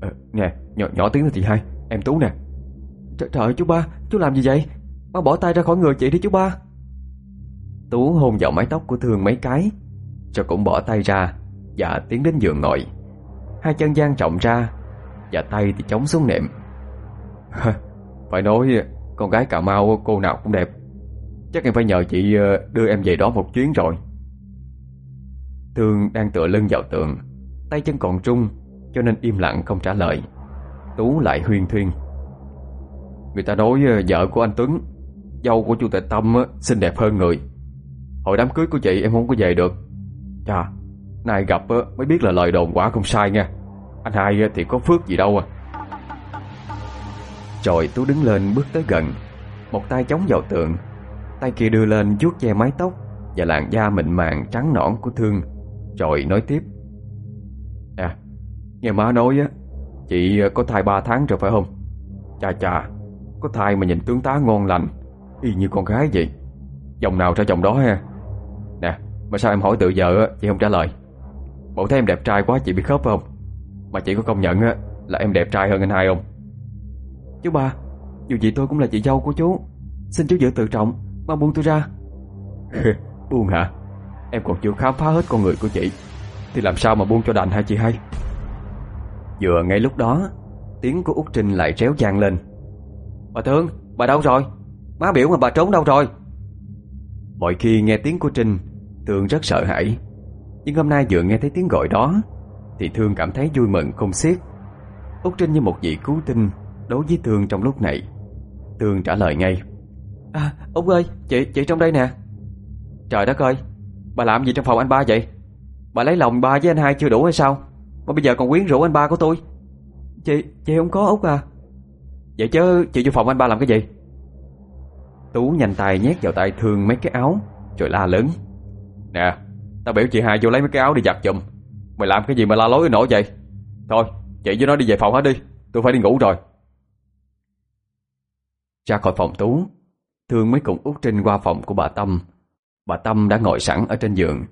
Speaker 1: À, Nè, nhỏ, nhỏ tiếng thôi chị hai. Em Tú nè. Trời, trời chú ba, chú làm gì vậy? Mau bỏ tay ra khỏi người chị đi chú ba. Tú hôn vào mái tóc của Thương mấy cái Rồi cũng bỏ tay ra Và tiến đến giường ngồi Hai chân dang trọng ra Và tay thì chống xuống nệm. Phải nói Con gái Cà Mau cô nào cũng đẹp. Chắc em phải nhờ chị ờ, đưa em về đó một chuyến rồi. Thương đang tựa lưng vào tường Tay chân còn trung, Cho nên im lặng không trả lời. Tú lại huyên thuyên. Người ta nói ờ, vợ của anh Tuấn, Dâu của chủ tịch Tâm ờ, xinh đẹp hơn người. Hồi đám cưới của chị em không có về được. Chà, Nay gặp ờ, mới biết là lời đồn quả không sai nha. Anh hai thì có phước gì đâu à.
Speaker 2: Rồi Tú đứng lên bước tới gần, Một tay chống vào tượng Tay kia đưa lên vuốt che mái tóc Và làn da mịn màng trắng nõn của Thương. Rồi nói tiếp.
Speaker 1: Nghe má nói á, Chị ờ, có thai 3 tháng rồi phải không? Chà chà Có thai mà nhìn tướng tá ngon lành, Y như con gái vậy. Dòng nào ra dòng đó ha. Nè, mà sao em hỏi tự giờ chị không trả lời? Bộ thấy em đẹp trai quá, chị bị khớp phải không? Mà chị có công nhận á, là em đẹp trai hơn anh hai không?
Speaker 2: Chú ba, Dù gì tôi cũng là chị dâu của chú. Xin chú giữ tự trọng Mau buông tôi ra.
Speaker 1: Buông hả? Em còn chưa khám phá hết con người của chị, Thì làm sao mà buông cho đành hả chị hay
Speaker 2: Vừa ngay lúc đó Tiếng của Út Trinh lại réo vang lên.
Speaker 1: Bà Thương, bà đâu rồi? Má biểu mà bà trốn đâu rồi?
Speaker 2: Mọi khi nghe tiếng của Trinh Thương rất sợ hãi. Nhưng hôm nay vừa nghe thấy tiếng gọi đó Thì Thương cảm thấy vui mừng không xiết. Út Trinh như một vị cứu tinh Đối với Thương trong lúc này. Thương trả lời ngay.
Speaker 1: À Út ơi chị chị trong đây nè. Trời đất ơi Bà làm gì trong phòng anh ba vậy? Bà lấy lòng ba với anh hai chưa đủ hay sao? Mà bây giờ còn quyến rũ anh ba của tôi.
Speaker 2: Chị chị không có Út à?
Speaker 1: Vậy chứ chị vô phòng anh ba làm cái gì?
Speaker 2: Tú nhanh tay nhét vào tay Thương mấy cái áo, Rồi la lớn.
Speaker 1: Nè, Tao biểu chị hai vô lấy mấy cái áo đi giặt giùm. Mày làm cái gì mà la lối nổi vậy? Thôi, chị với nó đi về phòng hết đi. Tôi phải đi ngủ rồi.
Speaker 2: Ra khỏi phòng Tú, Thương mới cùng út Trinh qua phòng của bà Tâm. Bà Tâm đã ngồi sẵn ở trên giường,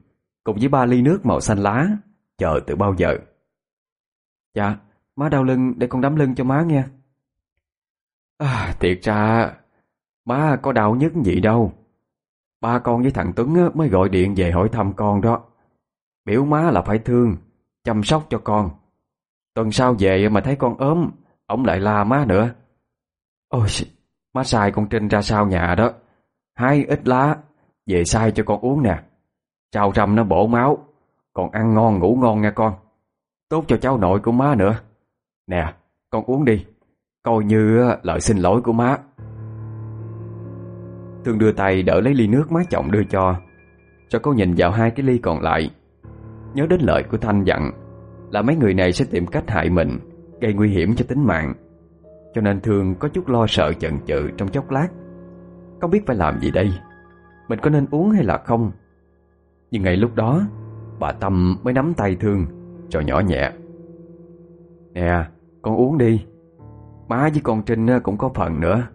Speaker 2: Cùng với ba ly nước màu xanh lá, Chờ từ bao giờ. Dạ Má đau lưng để con đấm lưng cho má nghe.
Speaker 1: À, Thiệt ra Má có đau nhất gì đâu. Ba con với thằng Tuấn mới gọi điện về hỏi thăm con đó. Biểu má là phải thương Chăm sóc cho con. Tuần sau về mà thấy con ốm Ông lại la má nữa. Ôi Má xài con Trinh ra sau nhà đó. Hai ít lá Về sai cho con uống nè. Trao răm nó bổ máu Còn ăn ngon ngủ ngon nha con. Tốt cho cháu nội của má nữa. Nè, con uống đi. Coi như lời xin lỗi của má.
Speaker 2: Thương đưa tay đỡ lấy ly nước má chồng đưa cho. Cho cô nhìn vào hai cái ly còn lại. Nhớ đến lời của Thanh dặn Là mấy người này sẽ tìm cách hại mình, Gây nguy hiểm cho tính mạng. Cho nên Thương có chút lo sợ chần chừ trong chốc lát. Không biết phải làm gì đây? Mình có nên uống hay là không? Nhưng ngay lúc đó, Bà Tâm mới nắm tay Thương. Rồi nhỏ nhẹ. Nè, con uống đi. Má với con Trinh ờ, cũng có phần nữa.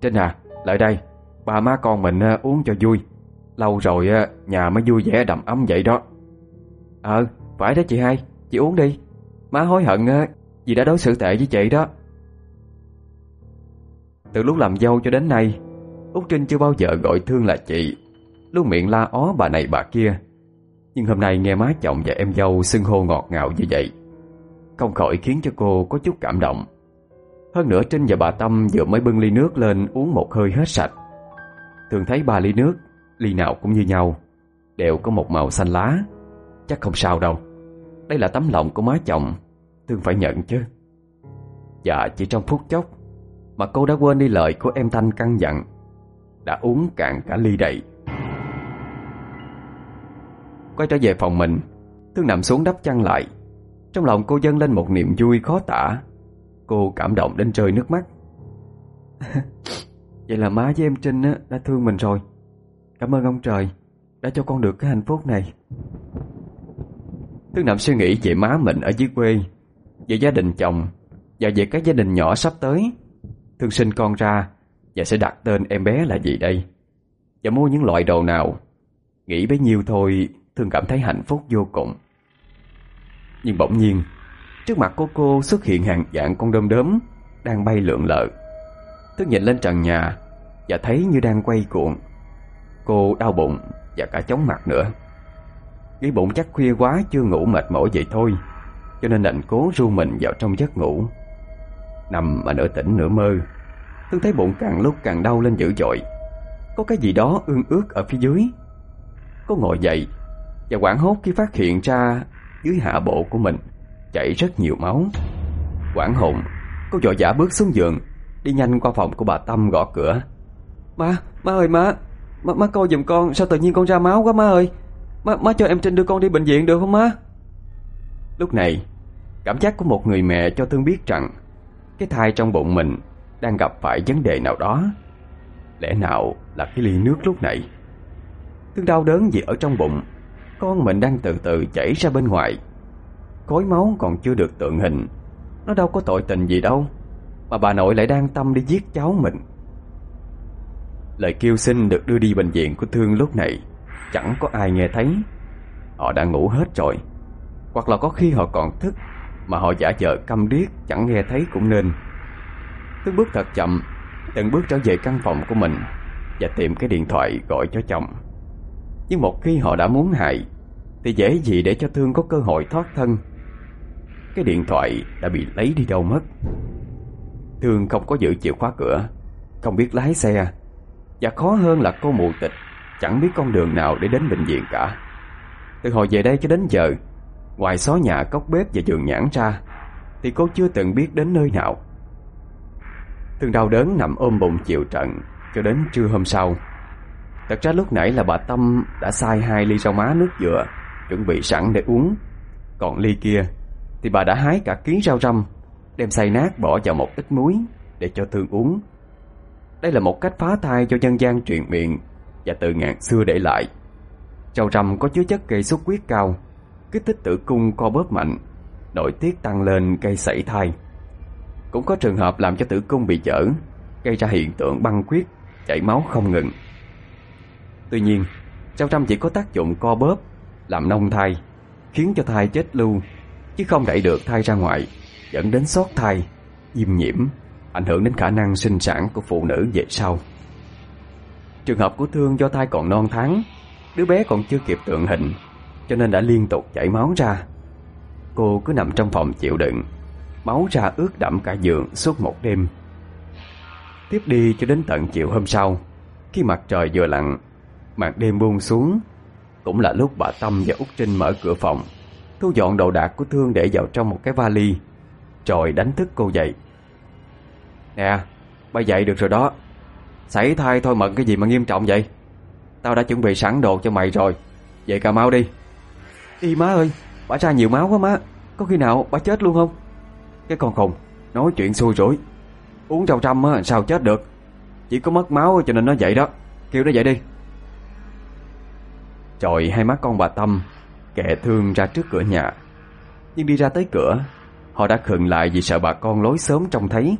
Speaker 1: Trinh à lại đây. Ba má con mình ờ, uống cho vui. Lâu rồi ờ, nhà mới vui vẻ đầm ấm vậy đó.
Speaker 2: Ờ phải đó chị hai. Chị uống đi. Má hối hận vì đã đối xử tệ với chị đó. Từ lúc làm dâu cho đến nay, Út Trinh chưa bao giờ gọi Thương là chị. Luôn miệng la ó bà này bà kia. Nhưng hôm nay nghe má chồng và em dâu xưng hô ngọt ngào như vậy, Không khỏi khiến cho cô có chút cảm động. Hơn nữa Trinh và bà Tâm vừa mới bưng ly nước lên uống một hơi hết sạch. Thường thấy ba ly nước, Ly nào cũng như nhau, Đều có một màu xanh lá. Chắc không sao đâu. Đây là tấm lòng của má chồng, Thương phải nhận chứ. Dạ chỉ trong phút chốc, Mà cô đã quên đi lời của em Thanh căn dặn, Đã uống cạn cả ly đầy. Quay trở về phòng mình. Thương nằm xuống đắp chăn lại. Trong lòng cô dâng lên một niềm vui khó tả. Cô cảm động đến rơi nước mắt. Vậy là má với em Trinh đã thương mình rồi. Cảm ơn ông trời, Đã cho con được cái hạnh phúc này. Thương nằm suy nghĩ về má mình ở dưới quê, Về gia đình chồng, Và về các gia đình nhỏ sắp tới. Thương sinh con ra, Và sẽ đặt tên em bé là gì đây? Và mua những loại đồ nào? Nghĩ bấy nhiêu thôi Thương cảm thấy hạnh phúc vô cùng. Nhưng bỗng nhiên, Trước mặt của cô xuất hiện hàng dạng con đom đóm Đang bay lượn lờ. Tức nhìn lên trần nhà Và thấy như đang quay cuộn. Cô đau bụng và cả chóng mặt nữa. Nghĩ bụng chắc khuya quá, chưa ngủ mệt mỏi vậy thôi, Cho nên đành cố ru mình vào trong giấc ngủ. Nằm mà nửa tỉnh nửa mơ, Thương thấy bụng càng lúc càng đau lên dữ dội. Có cái gì đó ương ướt ở phía dưới. Cô ngồi dậy và quảng hốt khi phát hiện ra Dưới hạ bộ của mình Chảy rất nhiều máu. Quảng hồn Cô dội dã bước xuống giường Đi nhanh qua phòng của bà Tâm gõ cửa. Má, má ơi má Má, má coi giùm con Sao tự nhiên con ra máu quá má ơi. Má, má cho em Trinh đưa con đi bệnh viện được không má?
Speaker 1: Lúc này Cảm giác của một người mẹ cho Thương biết rằng Cái thai trong bụng mình Đang gặp phải vấn đề nào đó. Lẽ nào là cái ly nước lúc này? Thương đau đớn gì ở trong bụng con mình đang từ từ chảy ra bên ngoài. Khối máu còn chưa được tượng hình. Nó đâu có tội tình gì đâu, Mà bà nội lại đang tâm đi giết cháu mình. Lời kêu xin được đưa đi bệnh viện của Thương lúc này, Chẳng có ai nghe thấy. Họ đã ngủ hết rồi. Hoặc là có khi họ còn thức, Mà họ giả vờ câm điếc, Chẳng nghe thấy cũng nên. Thương bước thật chậm, Từng bước trở về căn phòng của mình Và tìm cái điện thoại gọi cho chồng. Nhưng một khi họ đã muốn hại, Thì dễ gì để cho Thương có cơ hội thoát thân? Cái điện thoại đã bị lấy đi đâu mất? Thương không có giữ chìa khóa cửa, Không biết lái xe. Và khó hơn là cô mù tịch Chẳng biết con đường nào để đến bệnh viện cả. Từ hồi về đây cho đến giờ, Ngoài xó nhà, cốc bếp và giường nhãn ra, Thì cô chưa từng biết đến nơi nào. Thương đau đớn nằm ôm bụng chịu trận Cho đến trưa hôm sau. Thật ra lúc nãy là bà Tâm đã sai hai ly rau má nước dừa Chuẩn bị sẵn để uống. Còn ly kia Thì bà đã hái cả ký rau răm, Đem xay nát bỏ vào một ít muối Để cho Thương uống. Đây là một cách phá thai cho dân gian truyền miệng Và từ ngàn xưa để lại. Rau răm có chứa chất gây xuất huyết cao, Kích thích tử cung, co bóp mạnh, Nội tiết tăng lên gây sảy thai. Cũng có trường hợp làm cho tử cung bị chở Gây ra hiện tượng băng huyết Chảy máu không ngừng. Tuy nhiên Rau trăm chỉ có tác dụng co bóp, Làm nông thai, Khiến cho thai chết lưu, Chứ không đẩy được thai ra ngoài, Dẫn đến sót thai, viêm nhiễm, Ảnh hưởng đến khả năng sinh sản của phụ nữ về sau. Trường hợp của Thương do thai còn non tháng, Đứa bé còn chưa kịp tượng hình, Cho nên đã liên tục chảy máu ra. Cô cứ nằm trong phòng chịu đựng, Máu ra ướt đẫm cả giường suốt một đêm. Tiếp đi cho đến tận chiều hôm sau, Khi mặt trời vừa lặn Màn đêm buông xuống. Cũng là lúc bà Tâm và Út Trinh mở cửa phòng Thu dọn đồ đạc của Thương để vào trong một cái vali Rồi đánh thức cô dậy. Nè Bà dậy được rồi đó. Xảy thai thôi mận cái gì mà nghiêm trọng vậy? Tao đã chuẩn bị sẵn đồ cho mày rồi. Vậy cà mau đi.
Speaker 2: Đi má ơi Bà ra nhiều máu quá má. Có khi nào bà chết luôn không?
Speaker 1: Cái con khùng Nói chuyện xui rủi. Uống rau trăm á sao chết được? Chỉ có mất máu cho nên nó vậy đó. Kêu nó dậy đi Rồi hai mắt con bà Tâm Kệ thương ra trước cửa nhà. Nhưng đi ra tới cửa Họ đã khựng lại vì sợ bà con lối sớm trông thấy.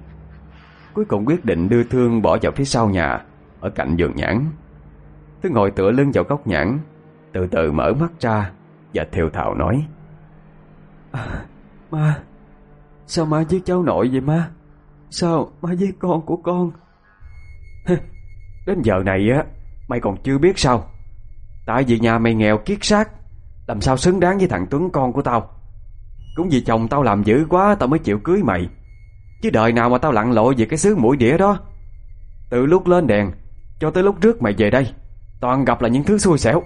Speaker 1: Cuối cùng quyết định đưa Thương bỏ vào phía sau nhà Ở cạnh giường nhãn. Thương ngồi tựa lưng vào góc nhãn Từ từ mở mắt ra Và thều thào nói
Speaker 2: à, Ma Sao má giết cháu nội vậy má Sao má giết con của con?
Speaker 1: Đến giờ này á Mày còn chưa biết sao Tại vì nhà mày nghèo kiết xác, Làm sao xứng đáng với thằng Tuấn, con của tao? Cũng vì chồng tao làm dữ quá, Tao mới chịu cưới mày. Chứ đời nào mà tao lặn lội về cái xứ mũi đĩa đó? Từ lúc lên đèn Cho tới lúc trước mày về đây, Toàn gặp là những thứ xui xẻo.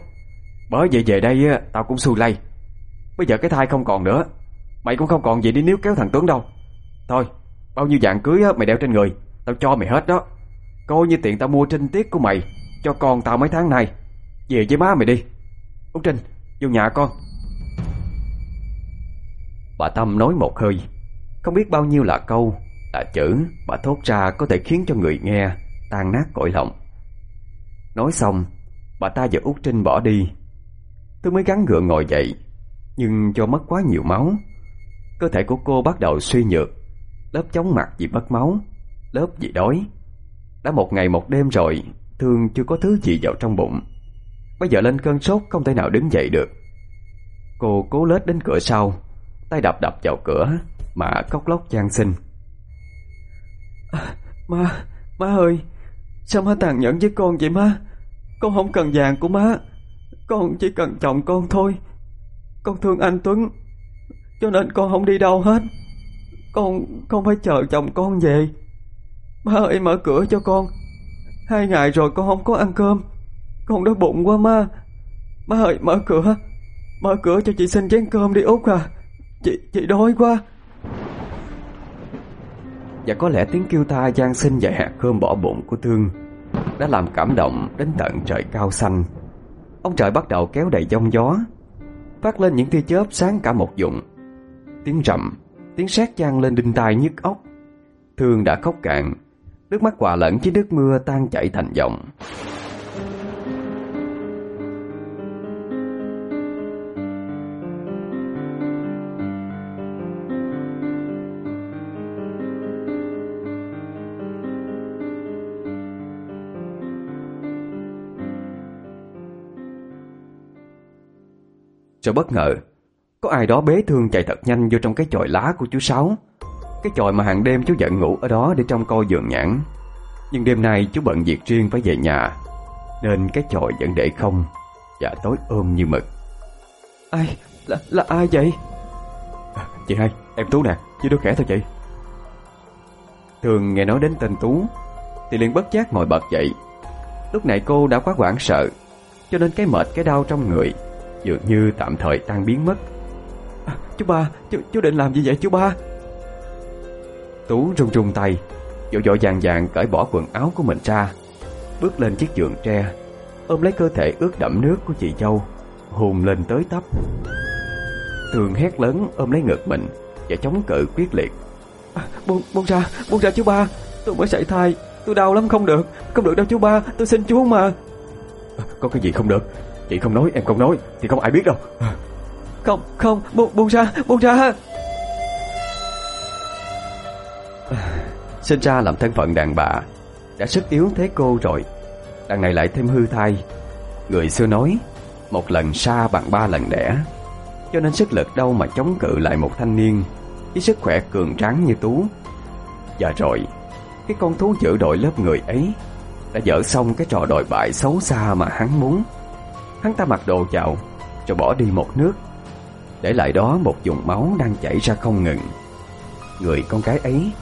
Speaker 1: Bởi vậy về đây tao cũng xui lây. Bây giờ cái thai không còn nữa, Mày cũng không còn gì đi níu kéo thằng Tuấn đâu. Thôi, Bao nhiêu dạng cưới mày đeo trên người, Tao cho mày hết đó. Coi như tiền tao mua trinh tiết của mày, Cho con tao mấy tháng nay. Về với má mày đi. Út Trinh, vô nhà con. Bà Tâm nói một hơi. Không biết bao nhiêu là câu, Là chữ bà thốt ra có thể khiến cho người nghe Tan nát cõi lòng. Nói xong, Bà ta và Út Trinh bỏ đi. Tôi mới gắn gượng ngồi dậy, Nhưng cho mất quá nhiều máu, Cơ thể của cô bắt đầu suy nhược. Lớp chóng mặt vì mất máu, Lớp vì đói. Đã một ngày một đêm rồi, Thương chưa có thứ gì vào trong bụng. Bây giờ lên cơn sốt không thể nào đứng dậy được. Cô cố lết đến cửa sau Tay đập đập vào cửa Mà khóc lóc gian xin
Speaker 2: à, Má, má ơi Sao má tàn nhẫn với con vậy má Con không cần vàng của má Con chỉ cần chồng con thôi. Con thương anh Tuấn cho nên con không đi đâu hết. Con không phải chờ chồng con về. Má ơi mở cửa cho con. Hai ngày rồi con không có ăn cơm. Con đói bụng quá má Má ơi mở cửa Mở cửa cho chị xin chén cơm đi Út à Chị, chị đói quá
Speaker 1: Và có lẽ tiếng kêu ta gian xin và hạt cơm bỏ bụng của Thương đã làm cảm động đến tận trời cao xanh. Ông trời bắt đầu kéo đầy giông gió, phát lên những tia chớp sáng cả một dụng Tiếng rầm, tiếng sét chan lên đinh tai nhức óc. Thương đã khóc cạn, nước mắt quà lẫn với nước mưa tan chảy thành dòng. Rồi bất ngờ Có ai đó bế thương chạy thật nhanh vô trong cái chòi lá của chú Sáu. Cái chòi mà hàng đêm chú giận ngủ ở đó để trông coi giường nhãn. Nhưng đêm nay chú bận việc riêng phải về nhà Nên cái chòi vẫn để không Và tối ôm như mực.
Speaker 2: Ai? Là, là ai vậy?
Speaker 1: Chị hai, em Tú nè Chứ đứa khẽ thôi chị. Thường nghe nói đến tên Tú Thì liền bất giác ngồi bật dậy. Lúc này cô đã quá hoảng sợ Cho nên cái mệt cái đau trong người dường như tạm thời tan biến mất.
Speaker 2: À, chú ba, chú, chú định làm gì vậy chú ba?
Speaker 1: Tú run run tay, vội vội vàng vàng cởi bỏ quần áo của mình ra, bước lên chiếc giường tre, ôm lấy cơ thể ướt đẫm nước của chị Châu, hùn lên tới tấp. Thường hét lớn ôm lấy ngực mình và chống cự quyết liệt.
Speaker 2: À, buông, buông ra, buông ra chú ba, tôi mới sảy thai, tôi đau lắm không được, không được đâu chú ba, tôi xin chú mà.
Speaker 1: À, có cái gì không được, Chị không nói em không nói Thì không ai biết đâu.
Speaker 2: Không không buông, buông ra buông ra.
Speaker 1: Sinh ra làm thân phận đàn bà Đã sức yếu thế cô rồi. Đằng này lại thêm hư thai. Người xưa nói Một lần xa bằng ba lần đẻ. Cho nên sức lực đâu mà chống cự lại một thanh niên. Với sức khỏe cường tráng như Tú. Và rồi Cái con thú giữ đội lớp người ấy Đã dở xong cái trò đòi bại xấu xa mà hắn muốn Hắn ta mặc đồ chào Rồi bỏ đi một nước. Để lại đó một vùng máu đang chảy ra không ngừng. Người con gái ấy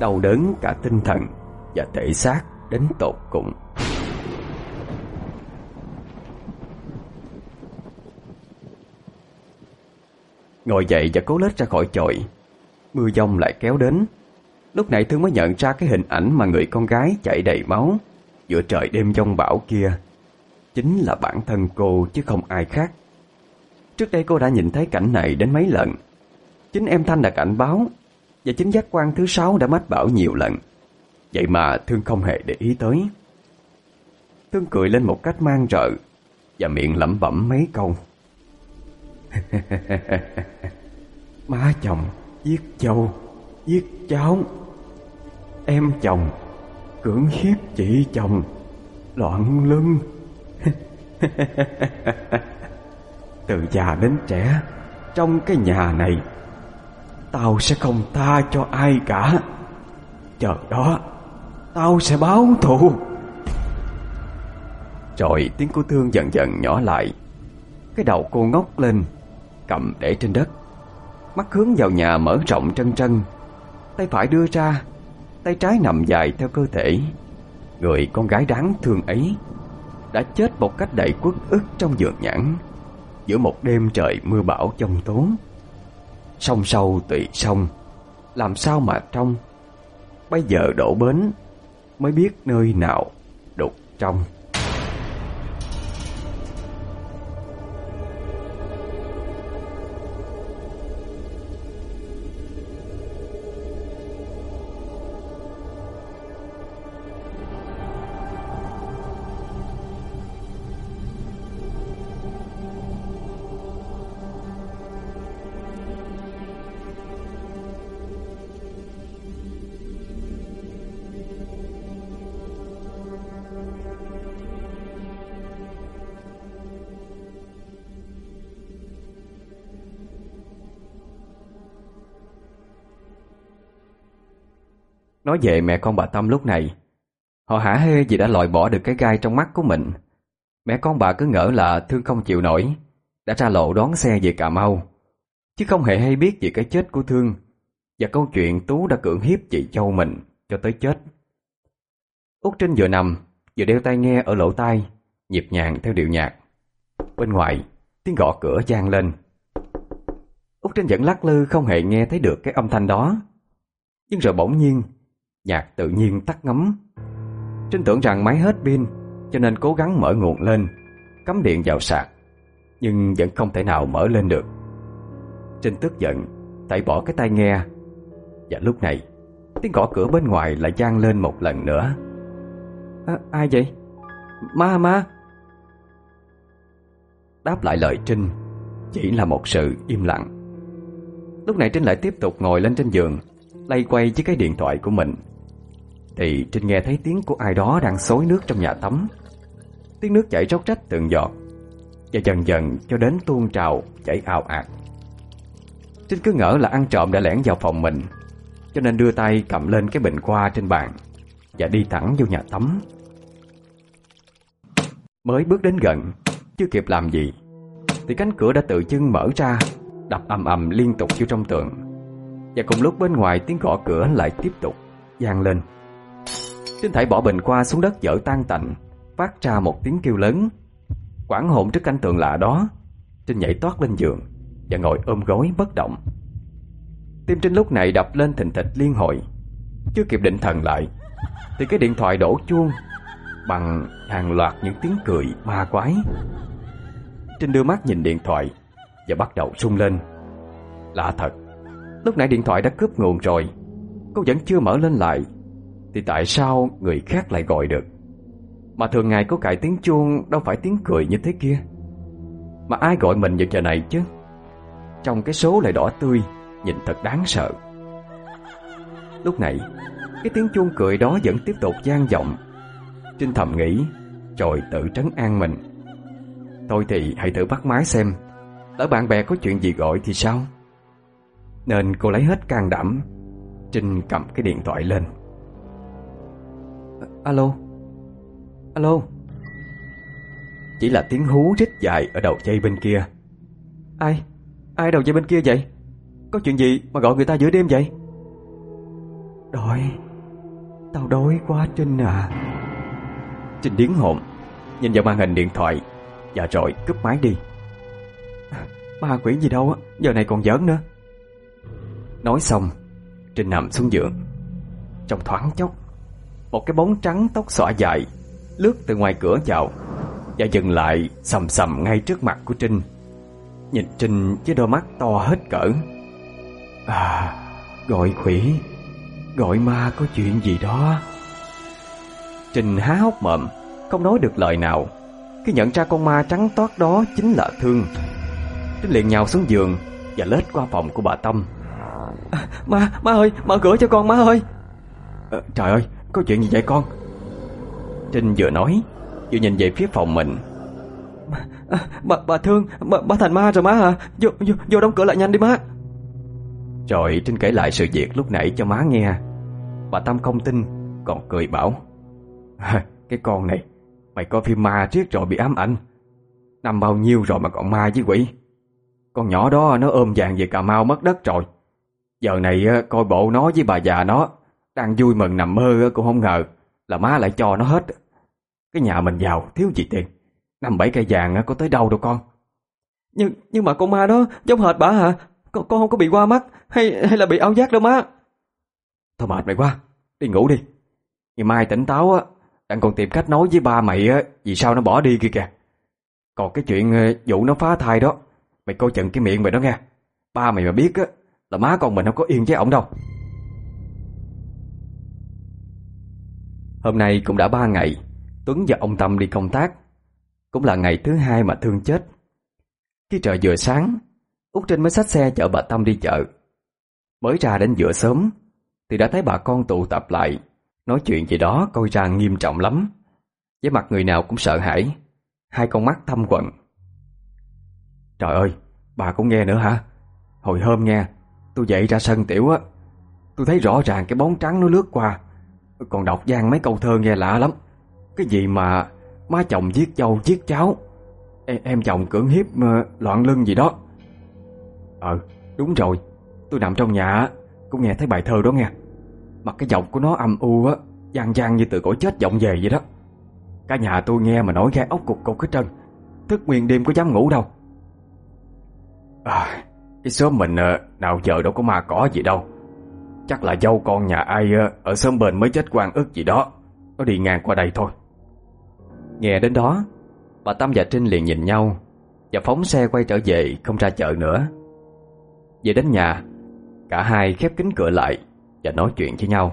Speaker 1: Đau đớn cả tinh thần Và thể xác đến tột cùng. Ngồi dậy và cố lết ra khỏi chòi. Mưa giông lại kéo đến. Lúc này Thương mới nhận ra cái hình ảnh Mà người con gái chảy đầy máu Giữa trời đêm giông bão kia chính là bản thân cô chứ không ai khác. Trước đây cô đã nhìn thấy cảnh này đến mấy lần. Chính em Thanh đã cảnh báo và chính giác quan thứ sáu đã mách bảo nhiều lần. Vậy mà Thương không hề để ý tới. Thương cười lên một cách mang rợ và miệng lẩm bẩm mấy câu. Má chồng giết châu, giết cháu. Em chồng cưỡng hiếp chị chồng, loạn lưng. Từ già đến trẻ, Trong cái nhà này, Tao sẽ không tha cho ai cả. Chờ đó, Tao sẽ báo thù. Rồi tiếng của Thương dần dần nhỏ lại. Cái đầu cô ngóc lên, Cầm để trên đất. Mắt hướng vào nhà mở rộng chân chân Tay phải đưa ra, Tay trái nằm dài theo cơ thể. Người con gái đáng thương ấy đã chết một cách đầy quất ức trong vườn nhãn giữa một đêm trời mưa bão giông tố. Sông sâu tùy sông, làm sao mà trong? Bây giờ đổ bến mới biết nơi nào đục trong. Nói về mẹ con bà Tâm lúc này, Họ hả hê vì đã loại bỏ được cái gai trong mắt của mình. Mẹ con bà cứ ngỡ là thương không chịu nổi, Đã ra lộ đón xe về Cà Mau. Chứ không hề hay biết về cái chết của Thương Và câu chuyện Tú đã cưỡng hiếp chị Châu mình cho tới chết. Út Trinh vừa nằm, Vừa đeo tai nghe ở lỗ tai, Nhịp nhàng theo điệu nhạc. Bên ngoài, tiếng gõ cửa vang lên. Út Trinh vẫn lắc lư không hề nghe thấy được cái âm thanh đó. Nhưng rồi bỗng nhiên Nhạc tự nhiên tắt ngấm. Trinh tưởng rằng máy hết pin Cho nên cố gắng mở nguồn lên Cắm điện vào sạc Nhưng vẫn không thể nào mở lên được. Trinh tức giận Tẩy bỏ cái tai nghe. Và lúc này Tiếng gõ cửa bên ngoài lại vang lên một lần nữa.
Speaker 2: À, Ai vậy? Ma ma.
Speaker 1: Đáp lại lời Trinh Chỉ là một sự im lặng. Lúc này Trinh lại tiếp tục ngồi lên trên giường Lay quay với cái điện thoại của mình thì Trinh nghe thấy tiếng của ai đó đang xối nước trong nhà tắm. Tiếng nước chảy róc rách từng giọt, Và dần dần cho đến tuôn trào, chảy ào ạt. Trinh cứ ngỡ là ăn trộm đã lẻn vào phòng mình, Cho nên đưa tay cầm lên cái bình qua trên bàn Và đi thẳng vô nhà tắm. Mới bước đến gần, Chưa kịp làm gì, Thì cánh cửa đã tự chưng mở ra, Đập ầm ầm liên tục vô trong tường. Và cùng lúc bên ngoài tiếng gõ cửa lại tiếp tục vang lên. Trinh Thải bỏ bình qua xuống đất dở tan tành, Phát ra một tiếng kêu lớn. Quảng hồn trước cảnh tượng lạ đó, Trinh nhảy toát lên giường Và ngồi ôm gối bất động. Tim Trinh lúc này đập lên thình thịch liên hồi, Chưa kịp định thần lại, Thì cái điện thoại đổ chuông Bằng hàng loạt những tiếng cười ma quái. Trinh đưa mắt nhìn điện thoại Và bắt đầu sung lên. Lạ thật, Lúc nãy điện thoại đã cướp nguồn rồi, Cô vẫn chưa mở lên lại. Thì tại sao người khác lại gọi được? Mà thường ngày có cải tiếng chuông, Đâu phải tiếng cười như thế kia. Mà ai gọi mình vào giờ này chứ? Trong cái số lại đỏ tươi, Nhìn thật đáng sợ. Lúc này, Cái tiếng chuông cười đó vẫn tiếp tục gian vọng. Trinh thầm nghĩ Rồi tự trấn an mình. Thôi thì hãy thử bắt máy xem, Lỡ bạn bè có chuyện gì gọi thì sao? Nên cô lấy hết can đảm. Trinh cầm cái điện thoại lên.
Speaker 2: Alo? Alo?
Speaker 1: Chỉ là tiếng hú rít dài ở đầu dây bên kia.
Speaker 2: Ai? Ai đầu dây bên kia vậy? Có chuyện gì mà gọi người ta giữa đêm vậy?
Speaker 1: Đói. Tao đói quá Trinh à. Trinh điếng hồn Nhìn vào màn hình điện thoại Và rồi cúp máy đi.
Speaker 2: Ma quỷ gì đâu á Giờ này còn giỡn nữa.
Speaker 1: Nói xong Trinh nằm xuống giường. Trong thoáng chốc Một cái bóng trắng tóc xõa dài Lướt từ ngoài cửa vào Và dừng lại sầm sầm ngay trước mặt của Trinh. Nhìn Trinh với đôi mắt to hết cỡ. À Gọi quỷ Gọi ma có chuyện gì đó? Trinh há hốc mộm Không nói được lời nào. Khi nhận ra con ma trắng toát đó chính là Thương Trinh liền nhào xuống giường Và lết qua phòng của bà Tâm.
Speaker 2: À, Ma, ma ơi, mở cửa cho con ma ơi.
Speaker 1: À, Trời ơi, có chuyện gì vậy con? Trinh vừa nói Vừa nhìn về phía phòng mình.
Speaker 2: À, Bà, bà Thương, bà, bà thành ma rồi má hả? Vô, vô, vô đóng cửa lại nhanh đi má.
Speaker 1: Rồi Trinh kể lại sự việc lúc nãy cho má nghe. Bà Tâm không tin Còn cười bảo Cái con này Mày coi phim ma riết rồi bị ám ảnh. Năm bao nhiêu rồi mà còn ma với quỷ. Con nhỏ đó nó ôm vàng về Cà Mau mất đất rồi. Giờ này coi bộ nó với bà già nó Đang vui mừng nằm mơ cũng không ngờ Là má lại cho nó hết. Cái nhà mình giàu thiếu gì tiền. Năm bảy cây vàng có tới đâu đâu con.
Speaker 2: Nhưng nhưng mà con ma đó giống hệt bà hả? Con, con không có bị qua mắt Hay hay là bị áo giác đâu má?
Speaker 1: Thôi mệt mày quá Đi ngủ đi. Ngày mai tỉnh táo á Đang còn tìm cách nói với ba mày á Vì sao nó bỏ đi kia kìa. Còn cái chuyện vụ nó phá thai đó Mày coi chừng cái miệng mày đó nghe. Ba mày mà biết á Là má con mình không có yên với ổng đâu Hôm nay cũng đã ba ngày, Tuấn và ông Tâm đi công tác. Cũng là ngày thứ hai mà Thương chết. Khi trời vừa sáng, Út Trinh mới xách xe chở bà Tâm đi chợ. Mới ra đến giữa sớm, Thì đã thấy bà con tụ tập lại, Nói chuyện gì đó coi ra nghiêm trọng lắm. Với mặt người nào cũng sợ hãi, Hai con mắt thâm quận Trời ơi, Bà cũng nghe nữa hả? Hồi hôm nghe, Tôi dậy ra sân tiểu á, Tôi thấy rõ ràng cái bóng trắng nó lướt qua. Còn đọc gian mấy câu thơ nghe lạ lắm. Cái gì mà Má chồng giết dâu giết cháu? Em, em chồng cưỡng hiếp ờ, loạn lưng gì đó. Ờ đúng rồi. Tôi nằm trong nhà Cũng nghe thấy bài thơ đó nghe. Mặt cái giọng của nó âm u á Giang giang như từ cõi chết vọng về vậy đó. Cả nhà tôi nghe mà nổi gai ốc cục cục hết trơn. Thức nguyên đêm có dám ngủ đâu. À, Cái xóm mình ờ, nào giờ đâu có ma cỏ gì đâu. Chắc là dâu con nhà ai ờ, ở sớm bền mới chết quan ức gì đó. Nó đi ngang qua đây thôi. Nghe đến đó, Bà Tâm và Trinh liền nhìn nhau Và phóng xe quay trở về, không ra chợ nữa. Về đến nhà, Cả hai khép kính cửa lại Và nói chuyện với nhau.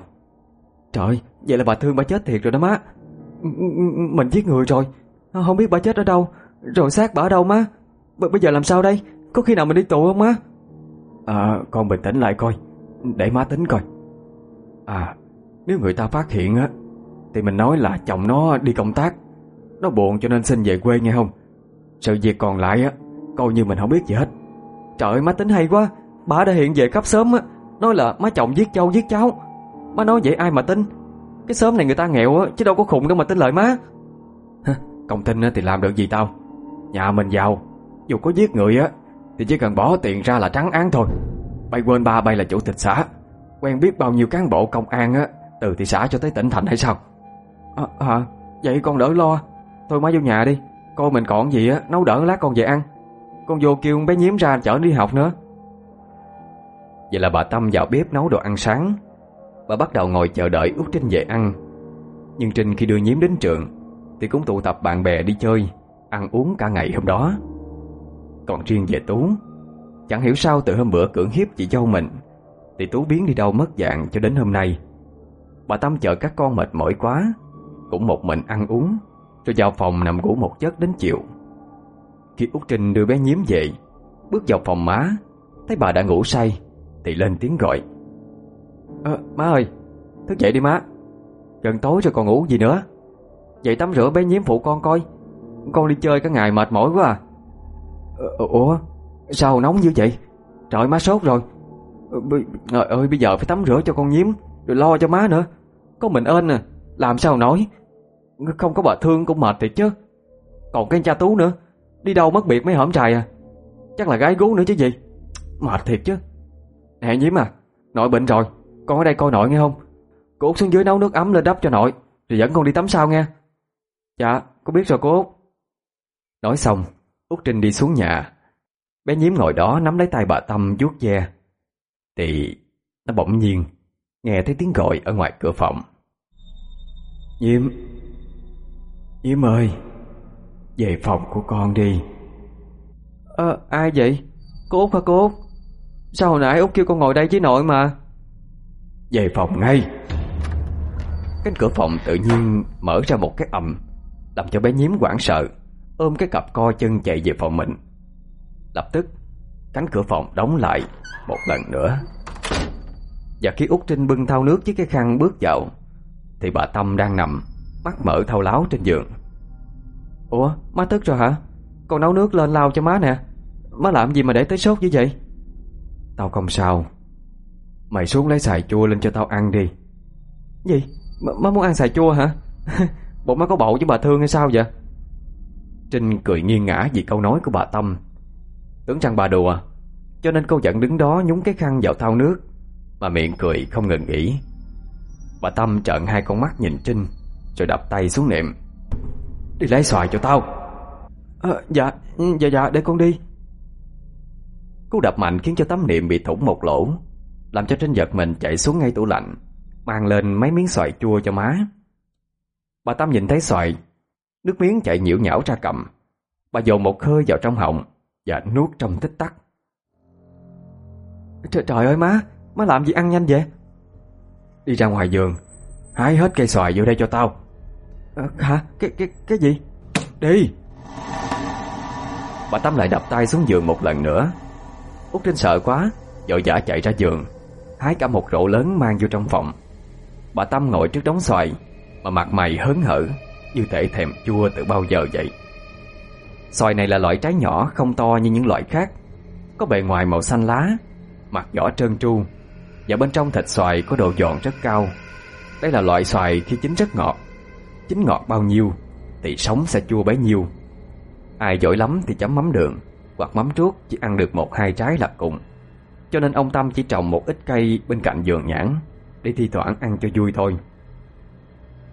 Speaker 2: Trời Vậy là bà thương bà chết thiệt rồi đó má. Mình giết người rồi. À, không biết bà chết ở đâu. Rồi xác bà ở đâu má? B, Bây giờ làm sao đây? Có khi nào mình đi tù không má?
Speaker 1: À con bình tĩnh lại coi. Để má tính coi. À nếu người ta phát hiện á, Thì mình nói là chồng nó đi công tác. Nó buồn cho nên xin về quê nghe không? Sự việc còn lại á, Coi như mình không biết gì hết.
Speaker 2: Trời ơi má tính hay quá. Bà đã hiện về khắp sớm á, Nói là má chồng giết châu giết cháu. Má nói vậy ai mà tin? Cái sớm này người ta nghèo á, Chứ đâu có khùng đâu mà tin lời má.
Speaker 1: Công tin thì làm được gì tao? Nhà mình giàu. Dù có giết người á, Thì chỉ cần bỏ tiền ra là trắng án thôi. Bay quên ba bay là chủ tịch xã. Quen biết bao nhiêu cán bộ công an á Từ thị xã cho tới tỉnh thành hay sao?
Speaker 2: À, à vậy con đỡ lo. Thôi má vô nhà đi. Coi mình còn gì á Nấu đỡ lát con về ăn. Con vô kêu bé nhiếm ra chở đi học nữa.
Speaker 1: Vậy là bà Tâm vào bếp nấu đồ ăn sáng. Bà bắt đầu ngồi chờ đợi Út Trinh về ăn. Nhưng Trinh khi đưa nhiếm đến trường Thì cũng tụ tập bạn bè đi chơi Ăn uống cả ngày hôm đó. Còn riêng về Tú Chẳng hiểu sao từ hôm bữa cưỡng hiếp chị dâu mình Thì Tú biến đi đâu mất dạng cho đến hôm nay. Bà Tâm chờ các con mệt mỏi quá Cũng một mình ăn uống Rồi vào phòng nằm ngủ một giấc đến chiều. Khi Út Trinh đưa bé nhiếm về Bước vào phòng má Thấy bà đã ngủ say Thì lên tiếng gọi.
Speaker 2: À, Má ơi Thức dậy đi má Gần tối rồi còn ngủ gì nữa. Dậy tắm rửa bé nhiếm phụ con coi Con đi chơi cả ngày mệt mỏi quá à. Ờ, ủa? Sao nóng như vậy? Trời má sốt rồi. Trời ơi, bây giờ phải tắm rửa cho con nhiếm Rồi lo cho má nữa. Có mình ơn à Làm sao nói? Không có bà thương cũng mệt thiệt chứ. Còn cái cha Tú nữa, Đi đâu mất biệt mấy hổm trài à. Chắc là gái gú nữa chứ gì. Mệt thiệt chứ. Nè nhiếm à Nội bệnh rồi, Con ở đây coi nội nghe không? Cô Út xuống dưới nấu nước ấm lên đắp cho nội, Rồi dẫn con đi tắm sau nghe. Dạ con biết rồi cô Út.
Speaker 1: Nói xong, Út Trinh đi xuống nhà. Bé nhiếm ngồi đó nắm lấy tay bà Tâm vuốt ve. Thì nó bỗng nhiên Nghe thấy tiếng gọi ở ngoài cửa phòng.
Speaker 2: Nhiếm Nhiếm ơi Về phòng của con đi. Ờ ai vậy? Cô Út hả cô Út? Sao hồi nãy Út kêu con ngồi đây với nội mà?
Speaker 1: Về phòng ngay. Cánh cửa phòng tự nhiên mở ra một cái ầm Làm cho bé nhiếm hoảng sợ Ôm cái cặp co chân chạy về phòng mình Lập tức, Cánh cửa phòng đóng lại Một lần nữa. Và khi Út Trinh bưng thau nước với cái khăn bước vào, Thì bà Tâm đang nằm Mắt mở thao láo trên giường.
Speaker 2: Ủa, má thức rồi hả? Con nấu nước lên lau cho má nè. Má làm gì mà để tới sốt như vậy?
Speaker 1: Tao không sao. Mày xuống lấy xài chua lên cho tao ăn đi.
Speaker 2: Gì? M Má muốn ăn xài chua hả? Bộ má có bậu với bà Thương hay sao vậy?
Speaker 1: Trinh cười nghiêng ngã vì câu nói của bà Tâm. Tưởng rằng bà đùa Cho nên cô vẫn đứng đó nhúng cái khăn vào thau nước. Mà miệng cười không ngừng nghỉ. Bà Tâm trợn hai con mắt nhìn Trinh Rồi đập tay xuống nệm. Đi lấy xoài cho tao.
Speaker 2: À, Dạ, dạ dạ để con đi.
Speaker 1: Cú đập mạnh khiến cho tấm niệm bị thủng một lỗ Làm cho Trinh giật mình chạy xuống ngay tủ lạnh Mang lên mấy miếng xoài chua cho má. Bà Tâm nhìn thấy xoài Nước miếng chạy nhiễu nhão ra cầm. Bà dồn một hơi vào trong họng và nuốt trong tích tắc.
Speaker 2: Trời, trời ơi má Má làm gì ăn nhanh vậy?
Speaker 1: Đi ra ngoài giường Hái hết cây xoài vô đây cho tao.
Speaker 2: À, Hả? Cái, cái, cái gì?
Speaker 1: Đi! Bà Tâm lại đập tay xuống giường một lần nữa. Út Trinh sợ quá Vội vã chạy ra giường Hái cả một rổ lớn mang vô trong phòng. Bà Tâm ngồi trước đống xoài Mà mặt mày hớn hở Như thể thèm chua từ bao giờ vậy. Xoài này là loại trái nhỏ, Không to như những loại khác. Có bề ngoài màu xanh lá, Mặt vỏ trơn tru. Và bên trong thịt xoài có độ giòn rất cao. Đây là loại xoài khi chín rất ngọt. Chín ngọt bao nhiêu, Thì sống sẽ chua bấy nhiêu. Ai giỏi lắm thì chấm mắm đường, Hoặc mắm truốt chỉ ăn được một hai trái là cùng. Cho nên ông Tâm chỉ trồng một ít cây bên cạnh vườn nhãn, Để thi thoảng ăn cho vui thôi.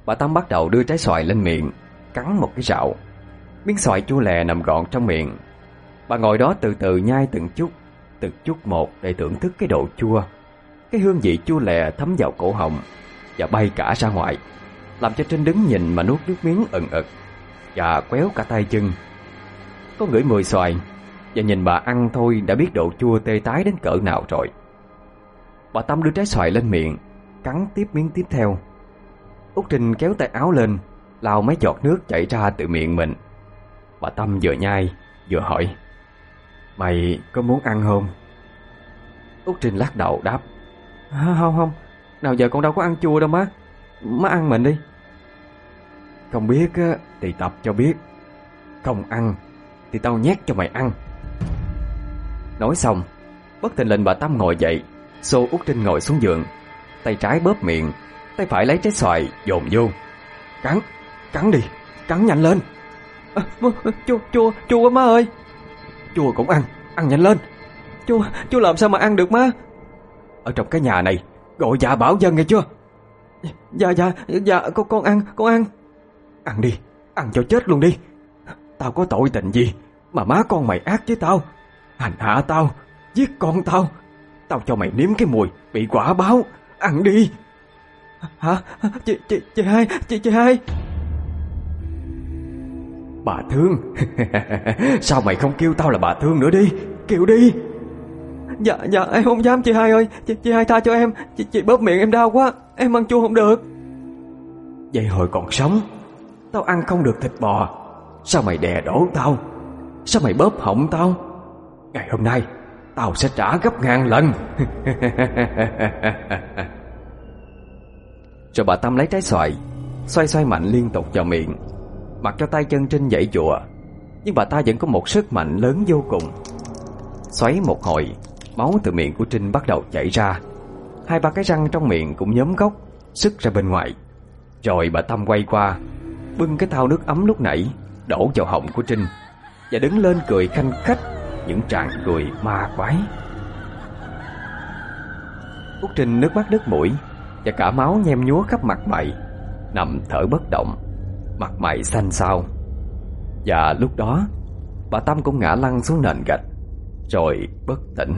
Speaker 1: Bà Tâm bắt đầu đưa trái xoài lên miệng, Cắn một cái rạo. Miếng xoài chua lè nằm gọn trong miệng. Bà ngồi đó từ từ nhai từng chút Từng chút một để thưởng thức cái độ chua. Cái hương vị chua lè thấm vào cổ họng Và bay cả ra ngoài, Làm cho Trinh đứng nhìn mà nuốt nước miếng ẩn ực Và quéo cả tay chân. Có ngửi mùi xoài Và nhìn bà ăn thôi đã biết độ chua tê tái đến cỡ nào rồi. Bà Tâm đưa trái xoài lên miệng, Cắn tiếp miếng tiếp theo. Út Trinh kéo tay áo lên lao mấy giọt nước chảy ra từ miệng mình. Bà Tâm vừa nhai vừa hỏi Mày có muốn ăn không? Út Trinh lắc đầu đáp
Speaker 2: Không không. Nào giờ con đâu có ăn chua đâu má. Má ăn mình đi.
Speaker 1: Không biết thì tập cho biết. Không ăn Thì tao nhét cho mày ăn. Nói xong Bất tình lệnh bà Tâm ngồi dậy Xô Út Trinh ngồi xuống giường Tay trái bóp miệng Tay phải lấy trái xoài dồn vô. Cắn, cắn đi, cắn nhanh lên.
Speaker 2: à, Chua, chua, chua quá má ơi.
Speaker 1: Chua cũng ăn, ăn nhanh lên.
Speaker 2: Chua, chua làm sao mà ăn được má?
Speaker 1: Ở trong cái nhà này Gọi dạ bảo dân nghe chưa?
Speaker 2: Dạ, dạ, dạ, con, con ăn, con ăn.
Speaker 1: Ăn đi, ăn cho chết luôn đi. Tao có tội tình gì Mà má con mày ác với tao? Hành hạ tao, giết con tao. Tao cho mày nếm cái mùi Bị quả báo, ăn đi.
Speaker 2: Hả? Chị, chị, chị hai, chị, chị hai
Speaker 1: Bà Thương. Sao mày không kêu tao là bà Thương nữa đi? Kêu đi.
Speaker 2: Dạ, dạ, em không dám chị hai ơi. Chị, chị hai tha cho em. Chị, chị bóp miệng em đau quá. Em ăn chua không được.
Speaker 1: Vậy hồi còn sống Tao ăn không được thịt bò. Sao mày đè đổ tao? Sao mày bóp họng tao? Ngày hôm nay Tao sẽ trả gấp ngàn lần. Rồi bà Tâm lấy trái xoài Xoay xoay mạnh liên tục vào miệng Mặc cho tay chân Trinh dãy chùa Nhưng bà ta vẫn có một sức mạnh lớn vô cùng. Xoáy một hồi, Máu từ miệng của Trinh bắt đầu chảy ra. Hai ba cái răng trong miệng cũng nhóm gốc Sức ra bên ngoài. Rồi bà Tâm quay qua, Bưng cái thau nước ấm lúc nãy, Đổ vào họng của Trinh, Và đứng lên cười khanh khách Những tràng cười ma quái. Út Trinh nước mắt nước mũi Và cả máu nhem nhúa khắp mặt mày, Nằm thở bất động. Mặt mày xanh xao. Và lúc đó, Bà Tâm cũng ngã lăn xuống nền gạch, Rồi bất tỉnh.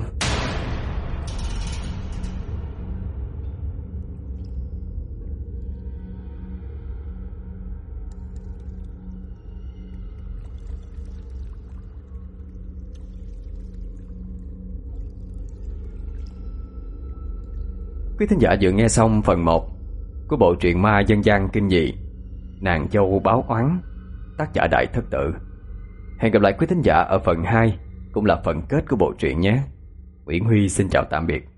Speaker 1: Quý thính giả vừa nghe xong phần 1 của bộ truyện ma dân gian kinh dị. Nàng dâu Báo Oán. Tác giả Đại Thất Tự Hẹn gặp lại quý thính giả ở phần 2 Cũng là phần kết của bộ truyện nhé. Nguyễn Huy xin chào tạm biệt.